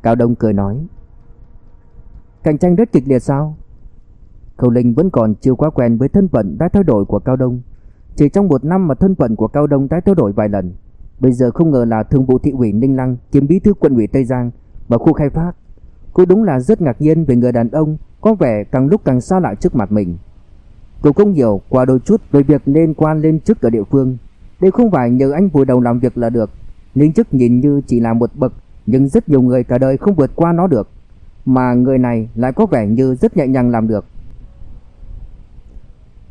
Cao Đông cười nói. Cạnh tranh rất kịch liệt sao? Khâu Linh vẫn còn chưa quá quen với thân phận đã thay đổi của Cao Đông chỉ trong một năm mà thân phận của Cao Đông đã thay đổi vài lần, Bây giờ không ngờ là thường vụ thị ủy Ninh Lăng Kiêm bí thư quận ủy Tây Giang Và khu khai phát. Cô đúng là rất ngạc nhiên về người đàn ông Có vẻ càng lúc càng xa lạ trước mặt mình. Cô không hiểu qua đôi chút về việc nên quan lên chức ở địa phương. Đây không phải nhờ anh vùi đầu làm việc là được Lên chức nhìn như chỉ là một bậc, Nhưng rất nhiều người cả đời không vượt qua nó được. Mà người này lại có vẻ như rất nhẹ nhàng làm được.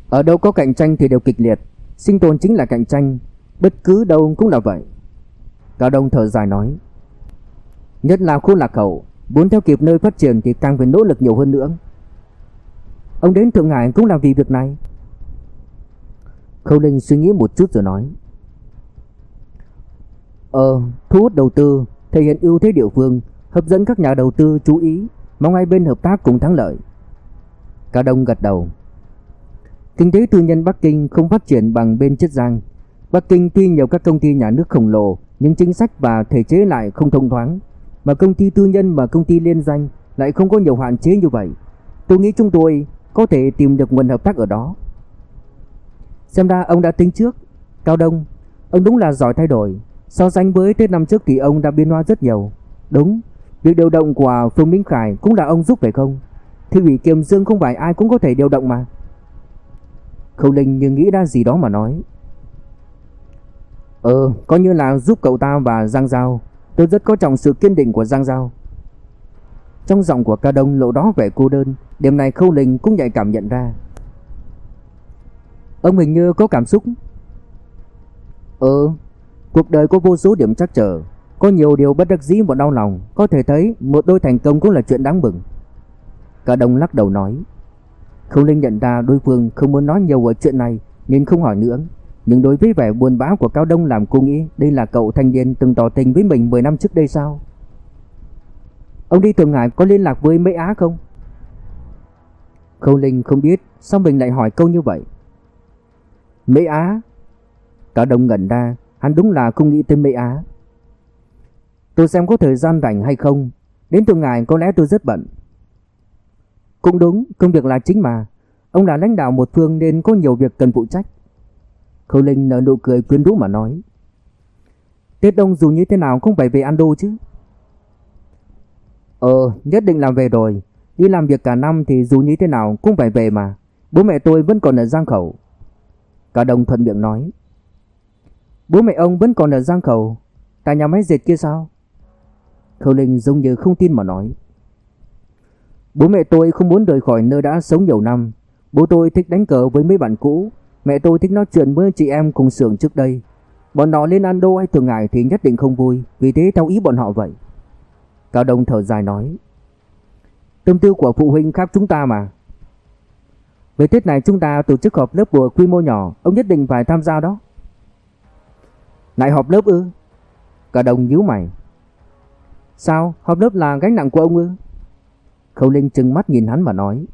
Ở đâu có cạnh tranh thì đều kịch liệt. Sinh tồn chính là cạnh tranh Bất cứ đâu cũng là vậy. Cao Đông thở dài nói Nhất là khu lạc hậu Muốn theo kịp nơi phát triển thì càng phải nỗ lực nhiều hơn nữa. Ông đến Thượng Hải cũng là vì việc này. Khâu Linh suy nghĩ một chút rồi nói Ờ, thu hút đầu tư Thể hiện ưu thế địa phương Hấp dẫn các nhà đầu tư chú ý Mong hai bên hợp tác cùng thắng lợi. Cao Đông gật đầu. Kinh tế tư nhân Bắc Kinh không phát triển bằng bên Chiết Giang. Bắc Kinh tuy nhiều các công ty nhà nước khổng lồ nhưng chính sách và thể chế lại không thông thoáng, mà công ty tư nhân và công ty liên danh lại không có nhiều hạn chế như vậy. Tôi nghĩ chúng tôi có thể tìm được nguồn hợp tác ở đó. Xem ra ông đã tính trước. Cao Đông, ông đúng là giỏi thay đổi. So sánh với Tết năm trước thì ông đã biến hóa rất nhiều. Đúng, việc điều động của Phương Minh Khải cũng là ông giúp phải không? thì ủy Kiềm Dương không phải ai cũng có thể điều động mà. Khâu Linh như nghĩ ra gì đó mà nói. Ờ coi như là giúp cậu ta và Giang Giao. Tôi rất có trọng sự kiên định của Giang Giao. Trong giọng của ca đông lộ đó vẻ cô đơn Điểm này Khâu Linh cũng nhạy cảm nhận ra. Ông hình như có cảm xúc. Ờ Cuộc đời có vô số điểm trắc trở, Có nhiều điều bất đắc dĩ và đau lòng. Có thể thấy, một đôi thành công cũng là chuyện đáng mừng. Cả đông lắc đầu nói không Linh nhận ra đối phương không muốn nói nhiều ở chuyện này nên không hỏi nữa. Nhưng đối với vẻ buồn bã của Cao Đông làm cô nghĩ đây là cậu thanh niên từng tỏ tình với mình 10 năm trước đây sao? Ông đi Thượng Hải có liên lạc với Mỹ Á không? Khâu Linh không biết sao mình lại hỏi câu như vậy. Mỹ Á? Cao Đông ngẩn ra, hắn đúng là không nghĩ tới Mỹ Á. Tôi xem có thời gian rảnh hay không, đến thường ngày có lẽ tôi rất bận. Cũng đúng, công việc là chính mà. Ông là lãnh đạo một phương nên có nhiều việc cần phụ trách. Khâu Linh nở nụ cười quyến rũ mà nói. Tết đông dù như thế nào cũng phải về ăn đô chứ. Ờ nhất định là về rồi. Đi làm việc cả năm thì dù như thế nào cũng phải về mà. Bố mẹ tôi vẫn còn ở Giang Khẩu. Cả đồng thuận miệng nói. Bố mẹ ông vẫn còn ở Giang Khẩu. Tại nhà máy dệt kia sao? Khâu Linh giống như không tin mà nói. Bố mẹ tôi không muốn rời khỏi nơi đã sống nhiều năm. Bố tôi thích đánh cờ với mấy bạn cũ. Mẹ tôi thích nói chuyện với chị em cùng xưởng trước đây. Bọn họ lên ăn đô hay thường ngày thì nhất định không vui, Vì thế theo ý bọn họ vậy. Cao Đông thở dài nói, Tâm tư của phụ huynh khác chúng ta mà. Về Tết này chúng ta tổ chức họp lớp vừa quy mô nhỏ, Ông nhất định phải tham gia đó. Lại họp lớp ư? Cao Đông nhíu mày. Sao? Họp lớp là gánh nặng của ông ư? Khâu Linh trừng mắt nhìn hắn mà nói.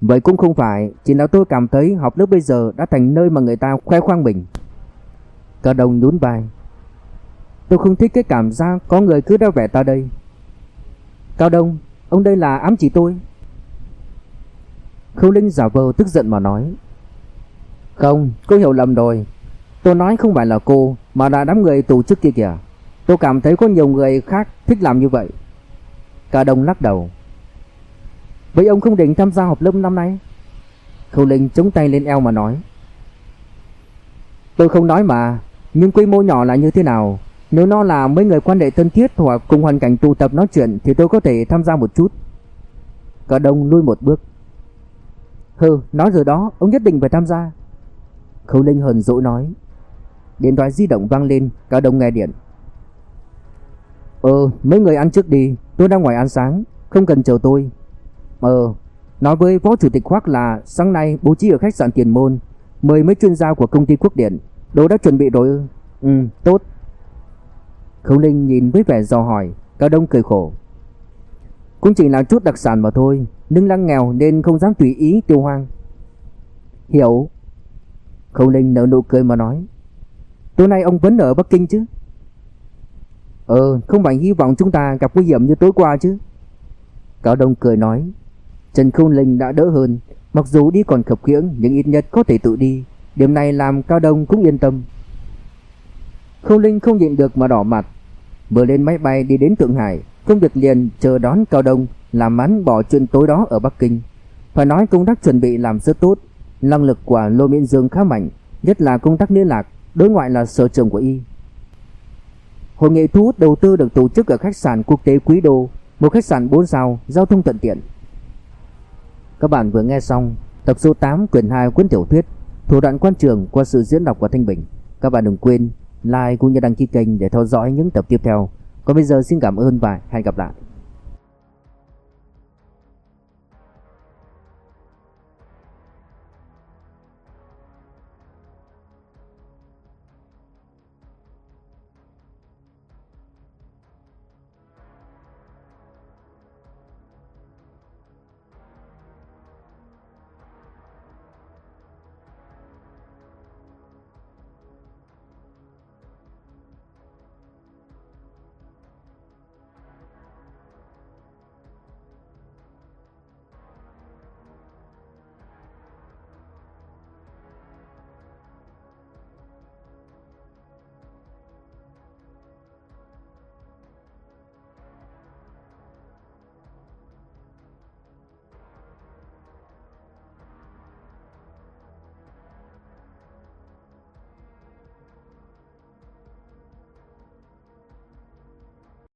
Vậy cũng không phải, Chỉ là tôi cảm thấy học lớp bây giờ Đã thành nơi mà người ta khoe khoang mình. Cao Đông nhún vai. Tôi không thích cái cảm giác có người cứ đeo vẻ ta đây. Cao Đông Ông đây là ám chỉ tôi. Khâu Linh giả vờ tức giận mà nói. Không cô hiểu lầm rồi. Tôi nói không phải là cô, Mà là đám người tổ chức kia kìa. Tôi cảm thấy có nhiều người khác thích làm như vậy. Cả Đông lắc đầu Vậy ông không định tham gia học lớp năm nay Khâu Linh chống tay lên eo mà nói Tôi không nói mà Nhưng quy mô nhỏ là như thế nào nếu nó là mấy người quan hệ thân thiết hoặc cùng hoàn cảnh tụ tập nói chuyện thì tôi có thể tham gia một chút. Cả đông lui một bước. Hừ, nói rồi đó, ông nhất định phải tham gia. Khâu Linh hờn dỗi nói. Điện thoại di động vang lên, cả đông nghe điện. Ờ, mấy người ăn trước đi, tôi đang ngoài ăn sáng, không cần chờ tôi. Ờ, nói với phó chủ tịch Khoác là sáng nay bố trí ở khách sạn Tiền Môn, mời mấy chuyên gia của công ty Quốc Điện. Đồ đã chuẩn bị rồi Ừ, tốt. Khâu Linh nhìn với vẻ dò hỏi Cao Đông cười khổ. Cũng chỉ là chút đặc sản mà thôi Nhưng lăng nghèo nên không dám tùy ý tiêu hoang. Hiểu. Khâu Linh nở nụ cười mà nói. Tối nay ông vẫn ở Bắc Kinh chứ? Ờ không phải hy vọng chúng ta gặp nguy hiểm như tối qua chứ. Cao Đông cười nói, Trần Khâu Linh đã đỡ hơn, Mặc dù đi còn khập khiễng, Nhưng ít nhất có thể tự đi. Điểm này làm Cao Đông cũng yên tâm. Khâu Linh không nhịn được mà đỏ mặt, Vừa lên máy bay đi đến Thượng Hải. Công việc liền chờ đón Cao Đông, Làm hắn bỏ chuyện tối đó ở Bắc Kinh. Phải nói công tác chuẩn bị làm rất tốt, Năng lực của Lô Miễn Dương khá mạnh, Nhất là công tác liên lạc, Đối ngoại là sở trường của y. Hội nghị thu hút đầu tư được tổ chức ở khách sạn quốc tế Quý Đô, Một khách sạn 4 sao, Giao thông thuận tiện Các bạn vừa nghe xong Tập số 8 quyển 2 cuốn tiểu thuyết Thủ đoạn quan trường qua sự diễn đọc của Thanh Bình Các bạn đừng quên like cũng như đăng ký kênh để theo dõi những tập tiếp theo. Còn bây giờ xin cảm ơn và hẹn gặp lại.